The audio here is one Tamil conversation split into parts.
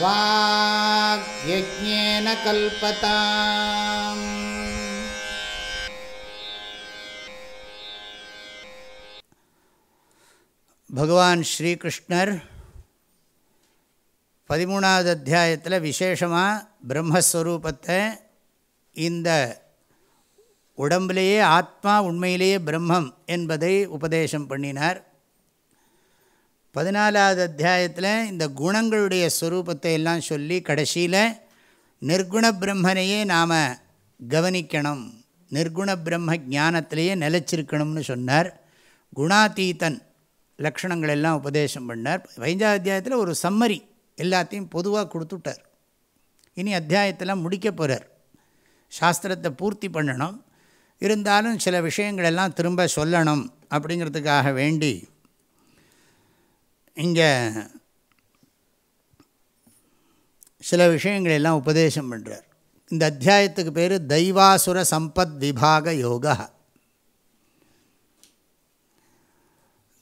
वाग्यज्ञेन कल्पताम् பகவான் ஸ்ரீகிருஷ்ணர் பதிமூணாவது அத்தியாயத்தில் விசேஷமாக பிரம்மஸ்வரூபத்தை இந்த உடம்பிலேயே ஆத்மா உண்மையிலேயே பிரம்மம் என்பதை உபதேசம் பண்ணினார் பதினாலாவது அத்தியாயத்தில் இந்த குணங்களுடைய ஸ்வரூபத்தை எல்லாம் சொல்லி கடைசியில் நிர்குண பிரம்மனையே நாம் கவனிக்கணும். நிர்குண பிரம்ம ஞானத்திலேயே நிலச்சிருக்கணும்னு சொன்னார். குணாதீதன் லக்ஷணங்கள் எல்லாம் உபதேசம் பண்ணார். பதினஞ்சாவது அத்தியாயத்தில் ஒரு சம்மரி எல்லாத்தையும் பொதுவாக கொடுத்துட்டார். இனி அத்தியாயத்தெல்லாம் முடிக்க போகிறார் சாஸ்திரத்தை பூர்த்தி பண்ணணும். இருந்தாலும் சில விஷயங்களெல்லாம் திரும்ப சொல்லணும் அப்படிங்கிறதுக்காக வேண்டி இங்கே சில விஷயங்கள் எல்லாம் உபதேசம் பண்ணுறார் இந்த அத்தியாயத்துக்கு பேர் தெய்வாசுர சம்பத் விபாக யோகா.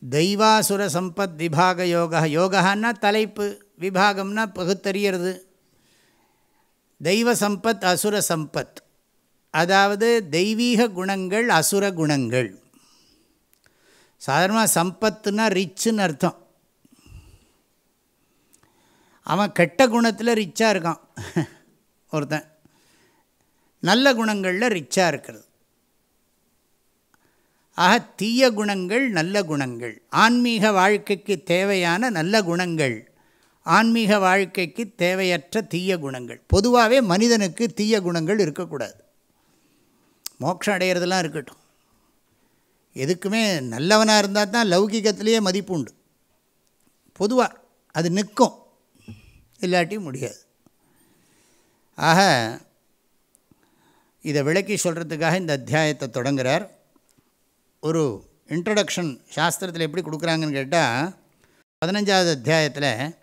தெய்வாசுர சம்பத் விபாக யோகா. யோகான்னா தலைப்பு விபாகம்னா பகுத்தறியறது. தெய்வ சம்பத் அசுர சம்பத். அதாவது தெய்வீக குணங்கள் அசுர குணங்கள். சாதாரணமாக சம்பத்துனா ரிச்சுன்னு அர்த்தம். அவன் கெட்ட குணத்தில் ரிச்சாக இருக்கான். ஒருத்தன். நல்ல குணங்களில் ரிச்சாக இருக்கிறது. ஆக தீய குணங்கள் நல்ல குணங்கள். ஆன்மீக வாழ்க்கைக்கு தேவையான நல்ல குணங்கள். ஆன்மீக வாழ்க்கைக்கு தேவையற்ற தீய குணங்கள். பொதுவாகவே மனிதனுக்கு தீய குணங்கள் இருக்கக்கூடாது. மோட்சம் அடையிறதெல்லாம் இருக்கட்டும். எதுக்குமே நல்லவனாக இருந்தால் தான் லௌகிகத்திலேயே மதிப்பு உண்டு. பொதுவாக அது நிற்கும். இல்லாட்டி முடியாது. ஆக இதை விளக்கி சொல்கிறதுக்காக இந்த அத்தியாயத்தை தொடங்குகிறார் ஒரு இன்ட்ரடக்ஷன் சாஸ்திரத்தில் எப்படி கொடுக்குறாங்கன்னு கேட்டால் பதினஞ்சாவது அத்தியாயத்தில்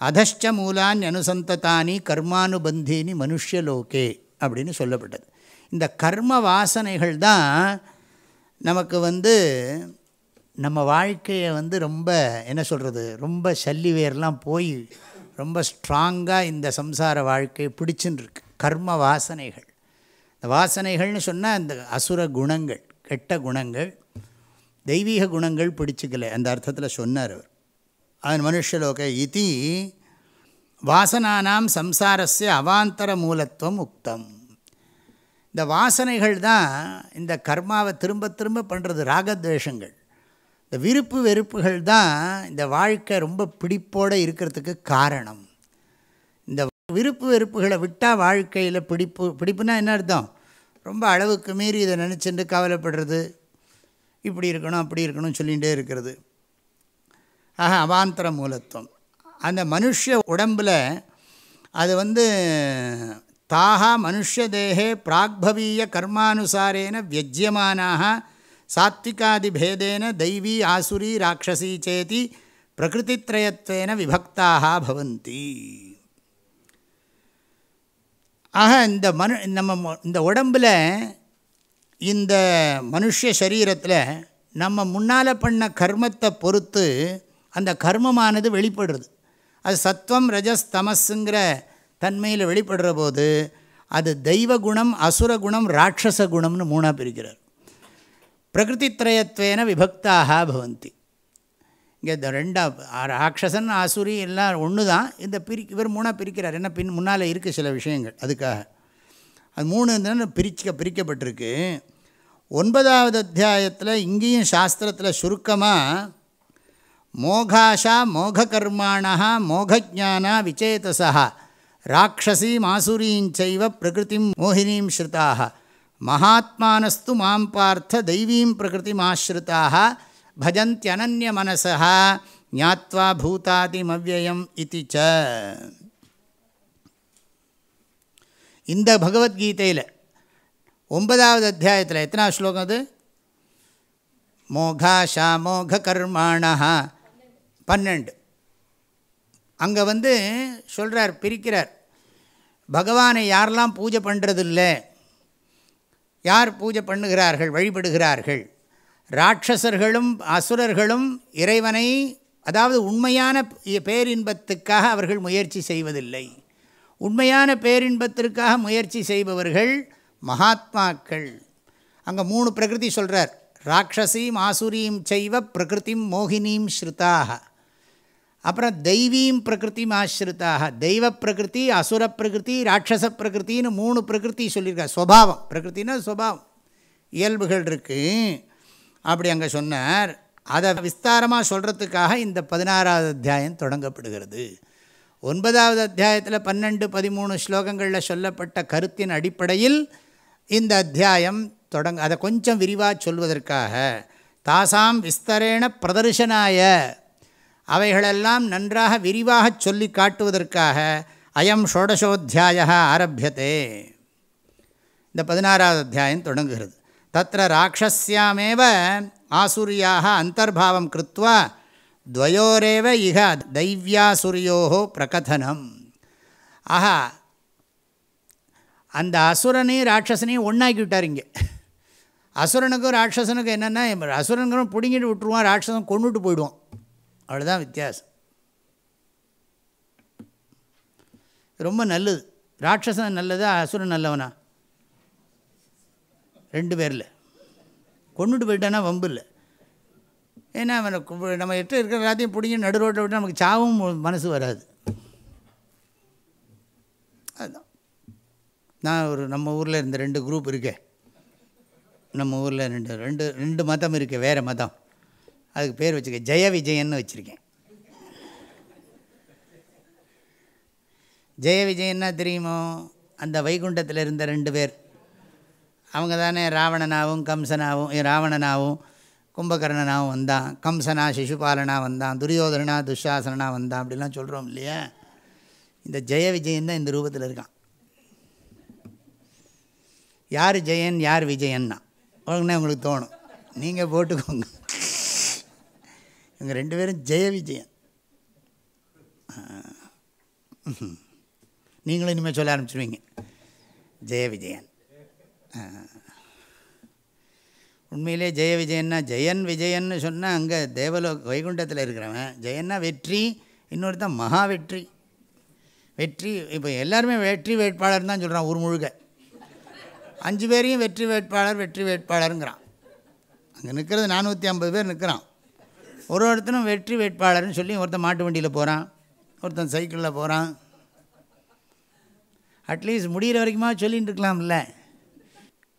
அதஷ்ட மூலான் அனுசந்ததானி கர்மானுபந்தினி மனுஷலோகே அப்படின்னு சொல்லப்பட்டது. இந்த கர்ம வாசனைகள் தான் நமக்கு வந்து நம்ம வாழ்க்கையை வந்து ரொம்ப என்ன சொல்கிறது ரொம்ப சல்லி வேர்லாம் போய் ரொம்ப ஸ்ட்ராங்காக இந்த சம்சார வாழ்க்கையை பிடிச்சுன்னு இருக்கு கர்ம வாசனைகள். இந்த வாசனைகள்னு சொன்னால் இந்த அசுர குணங்கள் கெட்ட குணங்கள் தெய்வீக குணங்கள் பிடிச்சிக்கல. அந்த அர்த்தத்தில் சொன்னார் அவர். அவன் மனுஷலோக இதி வாசனானாம் சம்சாரஸ்ய அவாந்தர மூலத்துவம் உக்தம். இந்த வாசனைகள் தான் இந்த கர்மாவை திரும்ப திரும்ப பண்ணுறது ராகத்வேஷங்கள். இந்த விருப்பு வெறுப்புகள் தான் இந்த வாழ்க்கை ரொம்ப பிடிப்போடு இருக்கிறதுக்கு காரணம். இந்த விருப்பு வெறுப்புகளை விட்டால் வாழ்க்கையில் பிடிப்பு பிடிப்புனா என்ன அர்த்தம்? ரொம்ப அளவுக்கு மீறி இதை நினச்சிட்டு கவலைப்படுறது. இப்படி இருக்கணும் அப்படி இருக்கணும்னு சொல்லிகிட்டே இருக்கிறது. ஆக அவாந்தர மூலத்துவம். அந்த மனுஷ உடம்பில் அது வந்து தாகா மனுஷதேகே பிராக்பவீய கர்மானுசாரேன வியஜ்யமானாக சாத்விகாதிபேதேன தெய்வீ ஆசுரி ராட்சசி சேதி பிரகிருதித்ரயத்வேன விபக்தாக பவந்தி ஆக இந்த மனு நம்ம இந்த உடம்பில் இந்த மனுஷ சரீரத்தில் நம்ம முன்னால் பண்ண கர்மத்தை பொறுத்து அந்த கர்மமானது வெளிப்படுறது அது சத்வம் ரஜஸ் தமஸுங்கிற தன்மையில் வெளிப்படுற போது அது தெய்வ குணம் அசுர குணம் ராட்சச குணம்னு மூணாக பிரிக்கிறார் பிரகிருதித்ரயத்வேன விபக்தாக பவந்தி இங்கே இந்த ரெண்டா ராட்சசன் ஆசுரி எல்லாம் ஒன்று தான் இந்த பிரி இவர் மூணாக பிரிக்கிறார். என்ன பின் முன்னால் இருக்குது சில விஷயங்கள் அதுக்காக. அது மூணு பிரிக்க பிரிக்கப்பட்டிருக்கு. ஒன்பதாவது அத்தியாயத்தில் இங்கேயும் சாஸ்திரத்தில் சுருக்கமாக மோகாஷா மோககர்மாணா மோகஜானா விச்சேதசா ராட்சசீ மாசுரீஞ்சைவ பிரகிருதிம் மோகினீம் ஸ்ருதாக மகாத்மானஸ்து மாம் பார்த்த தெய்வீம் பிரகிருதிமாஸ்ருதாக பஜந்தியனன்ய மனசா ஞாத்வா பூதாதிமவ்யயம் இது ச. இந்த பகவத்கீதையில் ஒன்பதாவது அத்தியாயத்தில் எத்தனாவது ஸ்லோகம் அது? மோகாஷா மோக கர்மாணா பன்னெண்டு. அங்கே வந்து சொல்கிறார் பிரிக்கிறார். பகவானை யாரெல்லாம் பூஜை பண்ணுறதில்ல யார் பூஜை பண்ணுகிறார்கள் வழிபடுகிறார்கள்? ராட்சசர்களும் அசுரர்களும் இறைவனை அதாவது உண்மையான பேரின்பத்துக்காக அவர்கள் முயற்சி செய்வதில்லை. உண்மையான பேரின்பத்திற்காக முயற்சி செய்பவர்கள் மகாத்மாக்கள். அங்கே மூணு பிரகிருதி சொல்கிறார் ராட்சசீம் ஆசுரீம் செய்வ பிரகிருதிம் மோகினீம் ஸ்ருதாக அப்புறம் தெய்வீம் பிரகிருத்தியும் ஆசிரித்தாக தெய்வ பிரகிருதி அசுர பிரகிருதி ராட்சச பிரகிருத்தின்னு மூணு பிரகிருதி சொல்லியிருக்கார் ஸ்வபாவம் பிரகிருத்தின்னா ஸ்வபாவம் இயல்புகள் இருக்குது அப்படி அங்கே சொன்னார். அதை விஸ்தாரமாக சொல்கிறதுக்காக இந்த பதினாறாவது அத்தியாயம் தொடங்கப்படுகிறது. ஒன்பதாவது அத்தியாயத்தில் பன்னெண்டு பதிமூணு ஸ்லோகங்களில் சொல்லப்பட்ட கருத்தின் அடிப்படையில் இந்த அத்தியாயம் தொடங்க அதை கொஞ்சம் விரிவாக சொல்வதற்காக தாசாம் விஸ்தரேண பிரதர்ஷனாய அவைகளெல்லாம் நன்றாக விரிவாக சொல்லி காட்டுவதற்காக அயம் ஷோடசோத்தியாய ஆரம்பியதே இந்த பதினாறாவது அத்தியாயம் தொடங்குகிறது. தத்திர ராட்சஸ்யாமேவ ஆசுரியாக அந்தர்பாவம் கிருத்வா துவயோரேவ இக தைவ்யாசுரியோ பிரகதனம். ஆஹா அந்த அசுரனையும் ராட்சசனையும் ஒன்றாக்கி விட்டார் இங்கே. அசுரனுக்கும் ராட்சசனுக்கும் என்னென்னா அசுரனுக்கும் பிடுங்கிட்டு விட்டுருவான் ராட்சசன் கொண்டுட்டு போயிடுவான். அவ்வளோதான் வித்தியாசம். ரொம்ப நல்லது. ராட்சசன் நல்லதா அசுரன் நல்லவனா? ரெண்டு பேரில். கொண்டுட்டு போயிட்டானா வம்பு இல்லை. ஏன்னா அவனை நம்ம எட்டு இருக்கிற எல்லாத்தையும் பிடிங்கி நடு ரோட்டில் விட்டு நமக்கு சாவும் மனசு வராது. அதுதான் நான் ஒரு நம்ம ஊரில் இருந்த ரெண்டு குரூப் இருக்கேன் நம்ம ஊரில் ரெண்டு ரெண்டு ரெண்டு மதம் இருக்குது வேறு மதம். அதுக்கு பேர் வச்சுருக்கேன் ஜெய விஜயன்னு வச்சுருக்கேன். ஜெய விஜயன்னா தெரியுமோ? அந்த வைகுண்டத்தில் இருந்த ரெண்டு பேர். அவங்க தானே ராவணனாகவும் கம்சனாவும் ராவணனாகவும் ராவணனாவும் வந்தான். கம்சனா சிசுபாலனா வந்தான். துரியோதனா துஷாசனா வந்தான். அப்படிலாம் சொல்கிறோம் இல்லையா? இந்த ஜெய விஜயன் தான் இந்த ரூபத்தில் இருக்கான்? யார் ஜெயன் யார் விஜயன்னா? உடனே உங்களுக்கு தோணும். நீங்கள் போட்டுக்கோங்க. இவங்க ரெண்டு பேரும் ஜெய விஜயன் நீங்களும் இனிமேல் சொல்ல ஆரம்பிச்சிருவீங்க. ஜெய விஜயன் உண்மையிலே ஜெய விஜயன்னா ஜெயன் விஜயன்னு சொன்னால் அங்கே தேவலோ வைகுண்டத்தில் இருக்கிறவன். ஜெயன்னா வெற்றி இன்னொருத்தன் மகா வெற்றி. வெற்றி இப்போ எல்லாருமே வெற்றி வேட்பாளர் தான் சொல்கிறான் ஊர் முழுக்க. அஞ்சு பேரையும் வெற்றி வேட்பாளர் வெற்றி வேட்பாளருங்கிறான். அங்கே நிற்கிறது நானூற்றி ஐம்பது பேர் நிற்கிறான் ஒரு ஒருத்தனும் வெற்றி வேட்பாளர்னு சொல்லி ஒருத்தன் மாட்டு வண்டியில் போகிறான் ஒருத்தன் சைக்கிளில் போகிறான் அட்லீஸ்ட் முடிகிற வரைக்குமா சொல்லின்னு இருக்கலாம்ல.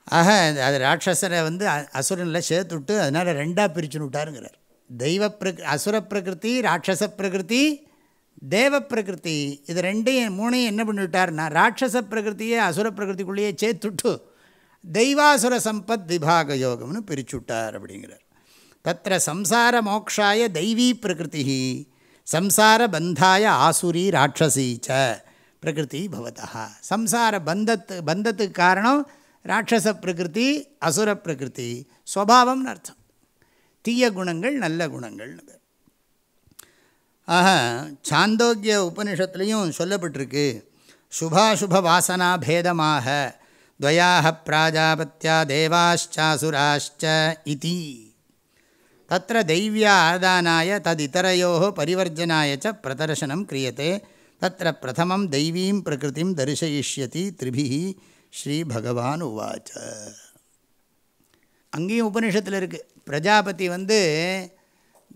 ஆக அது- அது ராட்சசரை வந்து அசுரனில் சேர்த்து விட்டு அதனால் ரெண்டாக பிரிச்சுன்னு விட்டாருங்கிறார். தெய்வ பிரக் அசுர பிரகிருதி ராட்சச பிரகிருதி தேவ பிரகிருதி. இது ரெண்டையும் மூணையும் என்ன பண்ணிவிட்டார்னா ராட்சச பிரகிருத்தியே அசுர பிரகிருதிக்குள்ளேயே சேர்த்துட்டு தெய்வாசுர சம்பத் விபாக யோகம்னு பிரிச்சு விட்டார் அப்படிங்கிறார். தத்திர சம்சார மோக்ஷாய தெய்வீ பிரகிருதி சம்சார பந்தாய ஆசுரி ராட்சசி ச பிரகிருதி பவதா சம்சார பந்தத்து பந்தத்துக்கு காரணம் ராட்சச பிரகிருதி அசுர பிரகிருதி ஸ்வபாவம்னு அர்த்தம் தீய குணங்கள் நல்ல குணங்கள்னு ஆக சாந்தோக்கிய உபனிஷத்துலேயும் சொல்லப்பட்டிருக்கு. சுபாசுப வாசனா பேதமாக துவயாக பிராஜாபத்தியா தேவாஷ்சாசுராஷ்ச இதி. தத்திர தெய்விய ஆதானாய ததிதரையோ பரிவர்ஜனாய ச பிரதர்சனம் கிரியத்தை தத்திர பிரதமம் தெய்வீம் பிரகிருதிம் தரிசயிஷ்யதி திரிபிஹி ஸ்ரீ பகவான் உவாச்ச அங்கேயும் உபனிஷத்தில் இருக்குது பிரஜாபதி வந்து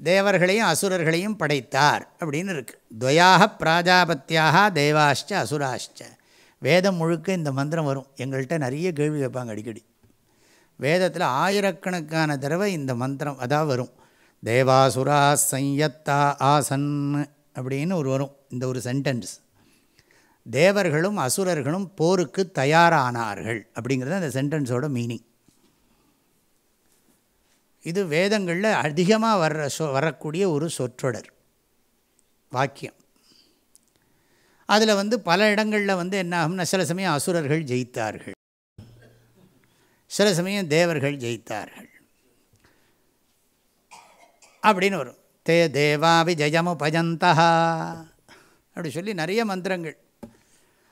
தேவர்களையும் அசுரர்களையும் படைத்தார் அப்படின்னு இருக்குது துவயாக பிராஜாபத்தியாக தேவாஷ்ட அசுராஷ்ட வேதம் முழுக்க இந்த மந்திரம் வரும் எங்கள்கிட்ட நிறைய கேள்வி கேட்பாங்க அடிக்கடி வேதத்தில் ஆயிரக்கணக்கான தடவை இந்த மந்திரம் அதான் வரும். தேவாசுரா சையத்தா ஆசன் அப்படின்னு ஒரு வரும் இந்த ஒரு சென்டென்ஸ் தேவர்களும் அசுரர்களும் போருக்கு தயாரானார்கள் அப்படிங்கிறது அந்த சென்டென்ஸோட மீனிங் இது வேதங்களில் அதிகமாக வர்ற சொ வரக்கூடிய ஒரு சொற்றொடர் வாக்கியம். அதில் வந்து பல இடங்களில் வந்து என்ன ஆகும்னா சில சமயம் அசுரர்கள் ஜெயித்தார்கள். சில சமயம் தேவர்கள் ஜெயித்தார்கள். அப்படின்னு வரும். தே தேவாபி ஜெயமுபஜந்தா அப்படி சொல்லி நிறைய மந்திரங்கள்.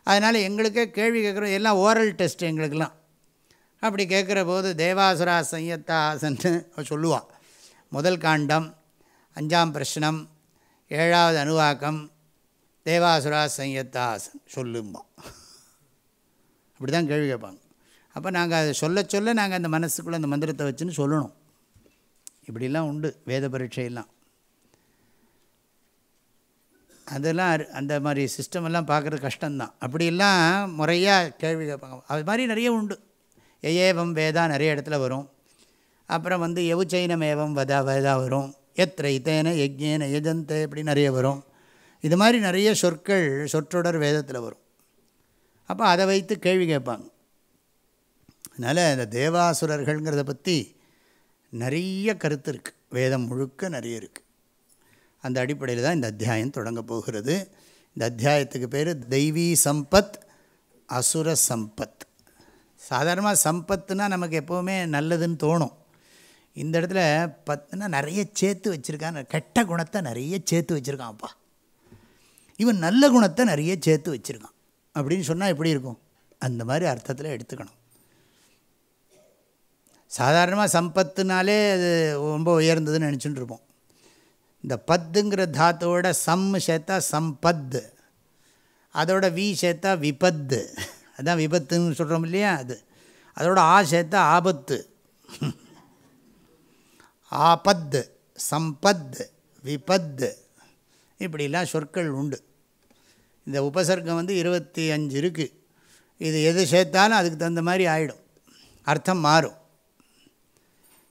அதனால் எங்களுக்கே கேள்வி கேட்குறோம். எல்லாம் ஓரல் டெஸ்ட் எங்களுக்கெல்லாம். அப்படி கேட்குற போது தேவாசுரா சையத்தாசன்னு சொல்லுவாள் சொல்லுவான் முதல் காண்டம் அஞ்சாம் பிரஷ்னம் ஏழாவது அணுவாக்கம் தேவாசுரா சையத்தாசன் சொல்லும்பான் அப்படி தான் கேள்வி கேட்பாங்க. அப்போ நாங்கள் அதை சொல்ல சொல்ல நாங்கள் அந்த மனசுக்குள்ளே அந்த மந்திரத்தை வச்சுன்னு சொல்லணும். இப்படிலாம் உண்டு வேத பரீட்சையெல்லாம். அதெல்லாம் அந்த மாதிரி சிஸ்டம் எல்லாம் பார்க்குறது கஷ்டம்தான். அப்படிலாம் முறையாக கேள்வி கேட்பாங்க. அது மாதிரி நிறைய உண்டு. ஏவம் வேதா நிறைய இடத்துல வரும். அப்புறம் வந்து எவுச்சைனம் ஏவம் வதா வேதா வரும். எத்திர இத்தேன யஜ்யேன யஜந்தே இப்படி நிறைய வரும். இது மாதிரி நிறைய சொற்கள் சொற்றொடர் வேதத்தில் வரும். அப்போ அதை வைத்து கேள்வி கேட்பாங்க. அதனால் இந்த தேவாசுரர்கள்ங்கிறத பற்றி நிறைய கருத்து இருக்குது வேதம் முழுக்க நிறைய இருக்குது அந்த அடிப்படையில் தான் இந்த அத்தியாயம் தொடங்க போகிறது. இந்த அத்தியாயத்துக்கு பேர் தெய்வீ சம்பத் அசுர சம்பத். சாதாரணமாக சம்பத்துனா நமக்கு எப்போவுமே நல்லதுன்னு தோணும். இந்த இடத்துல பத்துனா நிறைய சேர்த்து வச்சுருக்கான் கெட்ட குணத்தை நிறைய சேர்த்து வச்சுருக்கான்ப்பா இவன் நல்ல குணத்தை நிறைய சேர்த்து வச்சுருக்கான். அப்படின்னு சொன்னால் எப்படி இருக்கும்? அந்த மாதிரி அர்த்தத்தில் எடுத்துக்கணும். சாதாரணமாக சம்பத்துனாலே அது ரொம்ப உயர்ந்ததுன்னு நினச்சிட்டு இருப்போம் இந்த பத்துங்கிற தாத்தோட சம் சேர்த்தா சம்பத் அதோட வி சேர்த்தா விபத்து. அதான் விபத்துன்னு சொல்கிறோம் இல்லையா அது. அதோட ஆ சேர்த்தா ஆபத்து. ஆபத்து சம்பத் விபத்து. இப்படிலாம் சொற்கள் உண்டு. இந்த உபசர்க்கம் வந்து இருபத்தி அஞ்சு இருக்குது இது எது சேர்த்தாலும் அதுக்கு தகுந்த மாதிரி ஆகிடும் அர்த்தம் மாறும்.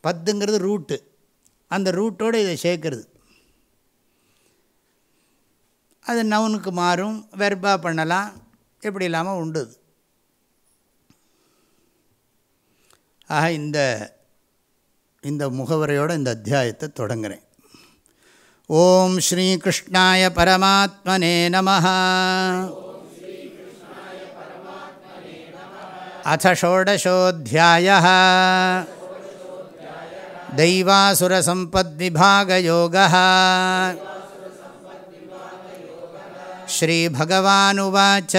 பத்துங்கிறது ரூட்டு அந்த ரூட்டோடு இதை சேர்க்கறது. அது நவுனுக்கு மாறும் வெர்பா பண்ணலாம் எப்படி இல்லாமல் உண்டுது ஆக இந்த இந்த முகவரையோடு இந்த அத்தியாயத்தை தொடங்குகிறேன் ஓம் ஸ்ரீகிருஷ்ணாய பரமாத்மனே நம அಥ दैवासुरसम्पद्विभागयोगः श्रीभगवानुवाच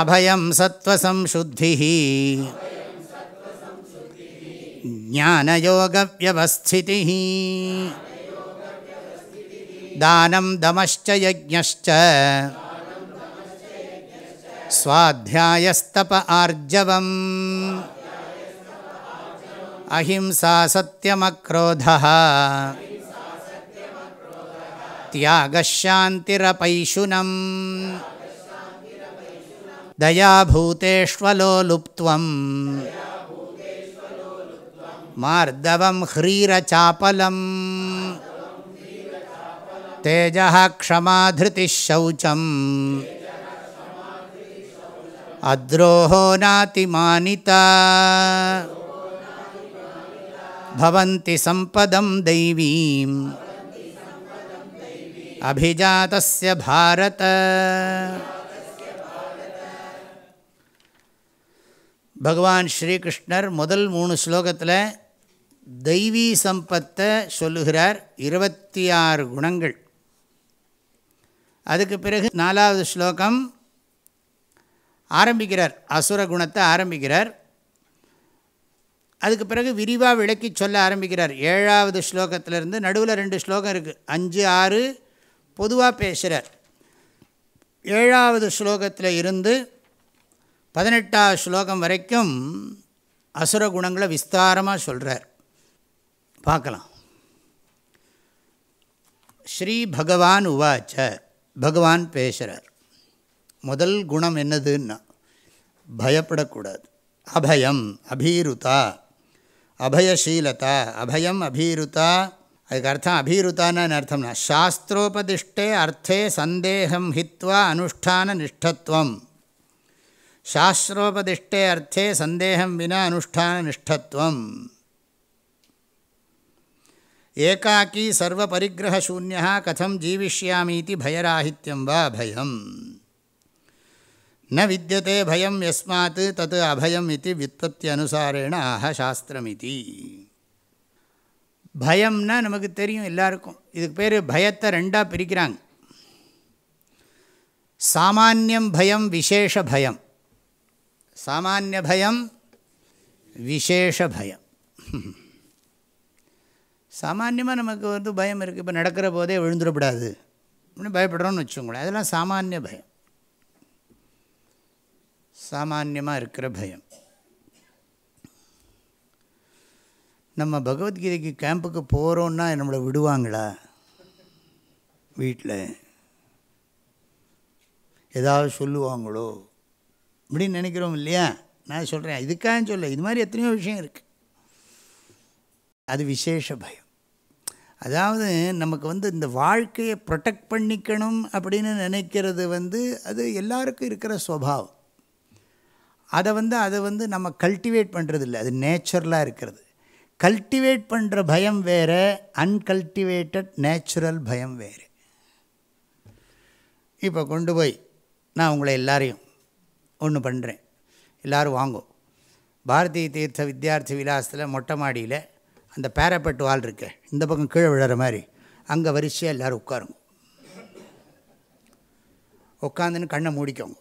अभयं सत्त्वसंशुद्धिः ज्ञानयोगव्यवस्थितिः दानं दमश्च यज्ञश्च स्वाध्यायस्तप आर्जवम् अहिंसा सत्यमक्रोधः त्यागशान्तिरपैशुनम् दयाभूतेष्वलोलुप्त्वम् मार्दवं ह्रीरचापलम् तेजः क्षमाधृतिः शौचम् अद्रोहो नातिमानिता भवन्ति सम्पदं दैवीम् अभिजातस्य भारत பகவான் ஸ்ரீகிருஷ்ணர் முதல் மூணு ஸ்லோகத்தில் தெய்வீ சம்பத்தை சொல்லுகிறார் இருபத்தி ஆறு குணங்கள் அதுக்கு பிறகு நாலாவது ஸ்லோகம் ஆரம்பிக்கிறார் அசுர குணத்தை ஆரம்பிக்கிறார் அதுக்கு பிறகு விரிவாக விளக்கி சொல்ல ஆரம்பிக்கிறார். ஏழாவது ஸ்லோகத்திலிருந்து நடுவில் ரெண்டு ஸ்லோகம் இருக்குது அஞ்சு ஆறு பொதுவாக பேசுகிறார் ஏழாவது ஸ்லோகத்தில் இருந்து பதினெட்டாவது ஸ்லோகம் வரைக்கும் அசுர குணங்களை விஸ்தாரமாக சொல்கிறார் பார்க்கலாம். ஸ்ரீ பகவான் உவாச்ச பகவான் பேசுகிறார் முதல் குணம் என்னதுன்னா பயப்படக்கூடாது. அபயம் அபீருதா அபயசீலதா அபயம் அபீருதா அதுக்கு அர்த்தம் அபீருத்தான்னு அர்த்தம்னா சாஸ்திரோபதிஷ்டே அர்த்தே சந்தேகம் ஹித்வா அனுஷ்டான நிஷ்டத்துவம் சாஸ்திரோபதிஷ்டே அர்த்தே சந்தேகம் வினா அனுஷ்டான நிஷ்டத்துவம் ஏகாக்கி சர்வ பரிகிரகசூன்யா கதம் ஜீவிஷ்யாமீதி பயராஹித்யம் வா அபயம் ந வித்தியதே பயம் எஸ்மாத் தத் அபயம் இது வித்பத்தி அனுசாரேண ஆஹ இது பயம்னா நமக்கு தெரியும் எல்லாருக்கும். இதுக்கு பேர் பயத்தை ரெண்டாக பிரிக்கிறாங்க. சாமானியம் பயம் விசேஷ பயம். சாமானிய பயம் விசேஷ பயம். சாமான்யமாக நமக்கு வந்து பயம் இருக்குது இப்போ நடக்கிற போதே விழுந்துடக்கூடாது அப்படின்னு பயப்படுறோன்னு வச்சுக்கோங்களேன். அதெல்லாம் சாமானிய பயம். சாமான்யமாக இருக்கிற பயம். நம்ம பகவத்கீதைக்கு கேம்புக்கு போகிறோன்னா நம்மளை விடுவாங்களா? வீட்டில் ஏதாவது சொல்லுவாங்களோ? அப்படின்னு நினைக்கிறோம் இல்லையா? நான் சொல்கிறேன் இதுக்காக சொல்ல இது மாதிரி எத்தனையோ விஷயம் இருக்குது அது விசேஷ பயம். அதாவது நமக்கு வந்து இந்த வாழ்க்கையை ப்ரொடெக்ட் பண்ணிக்கணும் அப்படின்னு நினைக்கிறது வந்து அது எல்லாருக்கும் இருக்கிற சுவாவம் அதை வந்து அதை வந்து நம்ம கல்டிவேட் பண்ணுறது இல்லை அது நேச்சுரலாக இருக்கிறது. கல்டிவேட் பண்ணுற பயம் வேறு அன்கல்டிவேட்டட் நேச்சுரல் பயம் வேறு. இப்போ கொண்டு போய் நான் உங்களை எல்லாரையும் ஒன்று பண்ணுறேன் எல்லோரும் வாங்கும் பாரதிய தீர்த்த வித்யார்த்தி விலாசத்தில் மொட்டை மாடியில் அந்த பேரப்பட்டு வால் இருக்க இந்த பக்கம் கீழே விழுற மாதிரி அங்கே வரிசையாக எல்லோரும் உட்காருங்க. உட்காந்துன்னு கண்ணை மூடிக்கோங்க.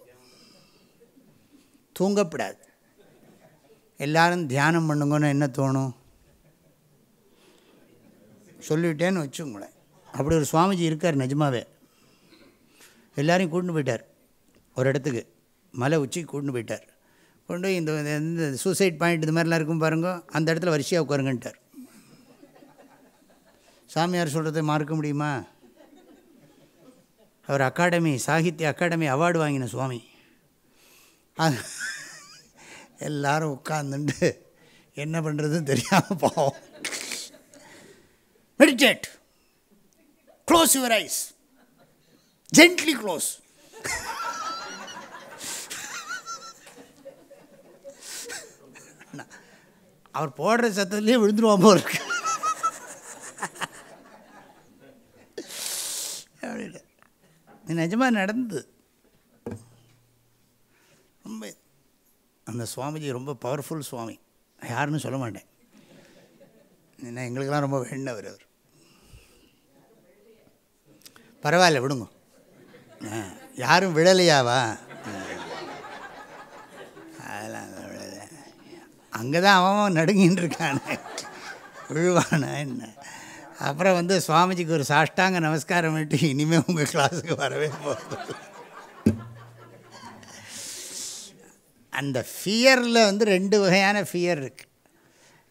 தூங்கப்படாது. எல்லாரும் தியானம் பண்ணுங்கன்னு என்ன தோணும்? சொல்லிவிட்டேன்னு வச்சுங்களேன் அப்படி ஒரு சுவாமிஜி இருக்கார் நிஜமாவே. எல்லாரையும் கூட்டின்னு போயிட்டார். ஒரு இடத்துக்கு. மலை உச்சிக்கு கூட்டின்னு போயிட்டார். கொண்டு போய் இந்த இந்த சூசைட் பாயிண்ட் இது மாதிரிலாம் இருக்கும் பாருங்க. அந்த இடத்துல வரிசையாக உட்காருங்கன்ட்டார். சாமியார் சொல்கிறத மறக்க முடியுமா? அவர் அகாடமி சாகித்ய அகாடமி அவார்டு வாங்கின சுவாமி. எல்லாரும் உட்காந்துட்டு என்ன பண்ணுறதுன்னு தெரியாமல் போவோம். Meditate close your eyes gently close அவர் போடுற சத்தத்துலேயே விழுந்துருவான் போருக்கு இருக்கு. அப்படின்னு நிஜமாக நடந்தது. ரொம்ப அந்த சுவாமிஜி ரொம்ப பவர்ஃபுல் சுவாமி. யாருன்னு சொல்ல மாட்டேன். என்ன எங்களுக்கெல்லாம் ரொம்ப வேண்டவர் அவர். பரவாயில்ல விடுங்க. யாரும் விழலையாவா? அதெல்லாம் விழலை. அங்கே தான் அவன் நடுங்கின்னு இருக்கானே. விழுவானா என்ன? அப்புறம் வந்து சுவாமிஜிக்கு ஒரு சாஷ்டாங்க நமஸ்காரம் பண்ணிட்டு இனிமேல் உங்கள் கிளாஸுக்கு வரவே போகிறது அந்த ஃபியரில் வந்து ரெண்டு வகையான ஃபியர் இருக்குது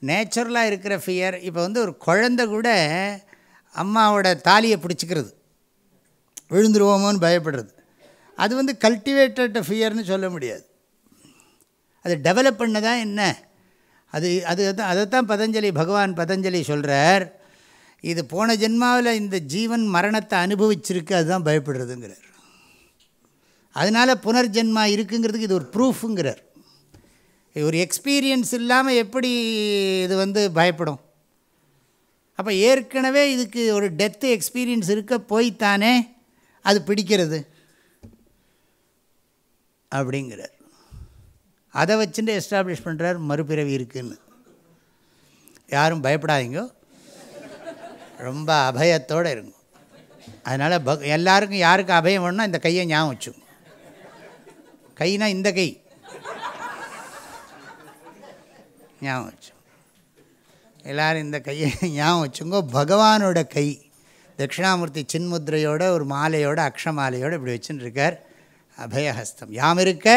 நேச்சுரலாக இருக்கிற ஃபியர் இப்போ வந்து ஒரு குழந்த கூட அம்மாவோட தாலியை பிடிச்சிக்கிறது. விழுந்துருவோமோன்னு பயப்படுறது. அது வந்து கல்டிவேட்டட் ஃபியர்னு சொல்ல முடியாது. அது டெவலப் பண்ணதான் என்ன? அது அது அதைத்தான் பதஞ்சலி பகவான் பதஞ்சலி சொல்கிறார் இது போன ஜென்மாவில் இந்த ஜீவன் மரணத்தை அனுபவிச்சிருக்கு அதுதான் பயப்படுறதுங்கிறார். அதனால் புனர்ஜென்மா இருக்குங்கிறதுக்கு இது ஒரு ப்ரூஃபுங்கிறார் ஒரு எக்ஸ்பீரியன்ஸ் இல்லாமல் எப்படி இது வந்து பயப்படும்? அப்போ ஏற்கனவே இதுக்கு ஒரு டெத்து எக்ஸ்பீரியன்ஸ் இருக்க போய்த்தானே அது பிடிக்கிறது? அப்படிங்கிறார். அதை வச்சுட்டு எஸ்டாப்ளிஷ் பண்ணுறார் மறுபிறவி இருக்குன்னு. யாரும் பயப்படாதீங்க. ரொம்ப அபயத்தோடு இருக்கும் அதனால் பக் எல்லாருக்கும் யாருக்கு அபயம் வேணும்னா இந்த கையை ஞாபகம் வச்சுங்க கைனா இந்த கை. ஞாபகம் வச்சு எல்லோரும் இந்த கையை ஞாபகம் வச்சுங்கோ பகவானோட கை தட்சிணாமூர்த்தி சின்முத்ரையோட ஒரு மாலையோட அக்ஷமாலையோடு இப்படி வச்சுன்னு இருக்கார் அபயஹஸ்தம். யாம் இருக்க?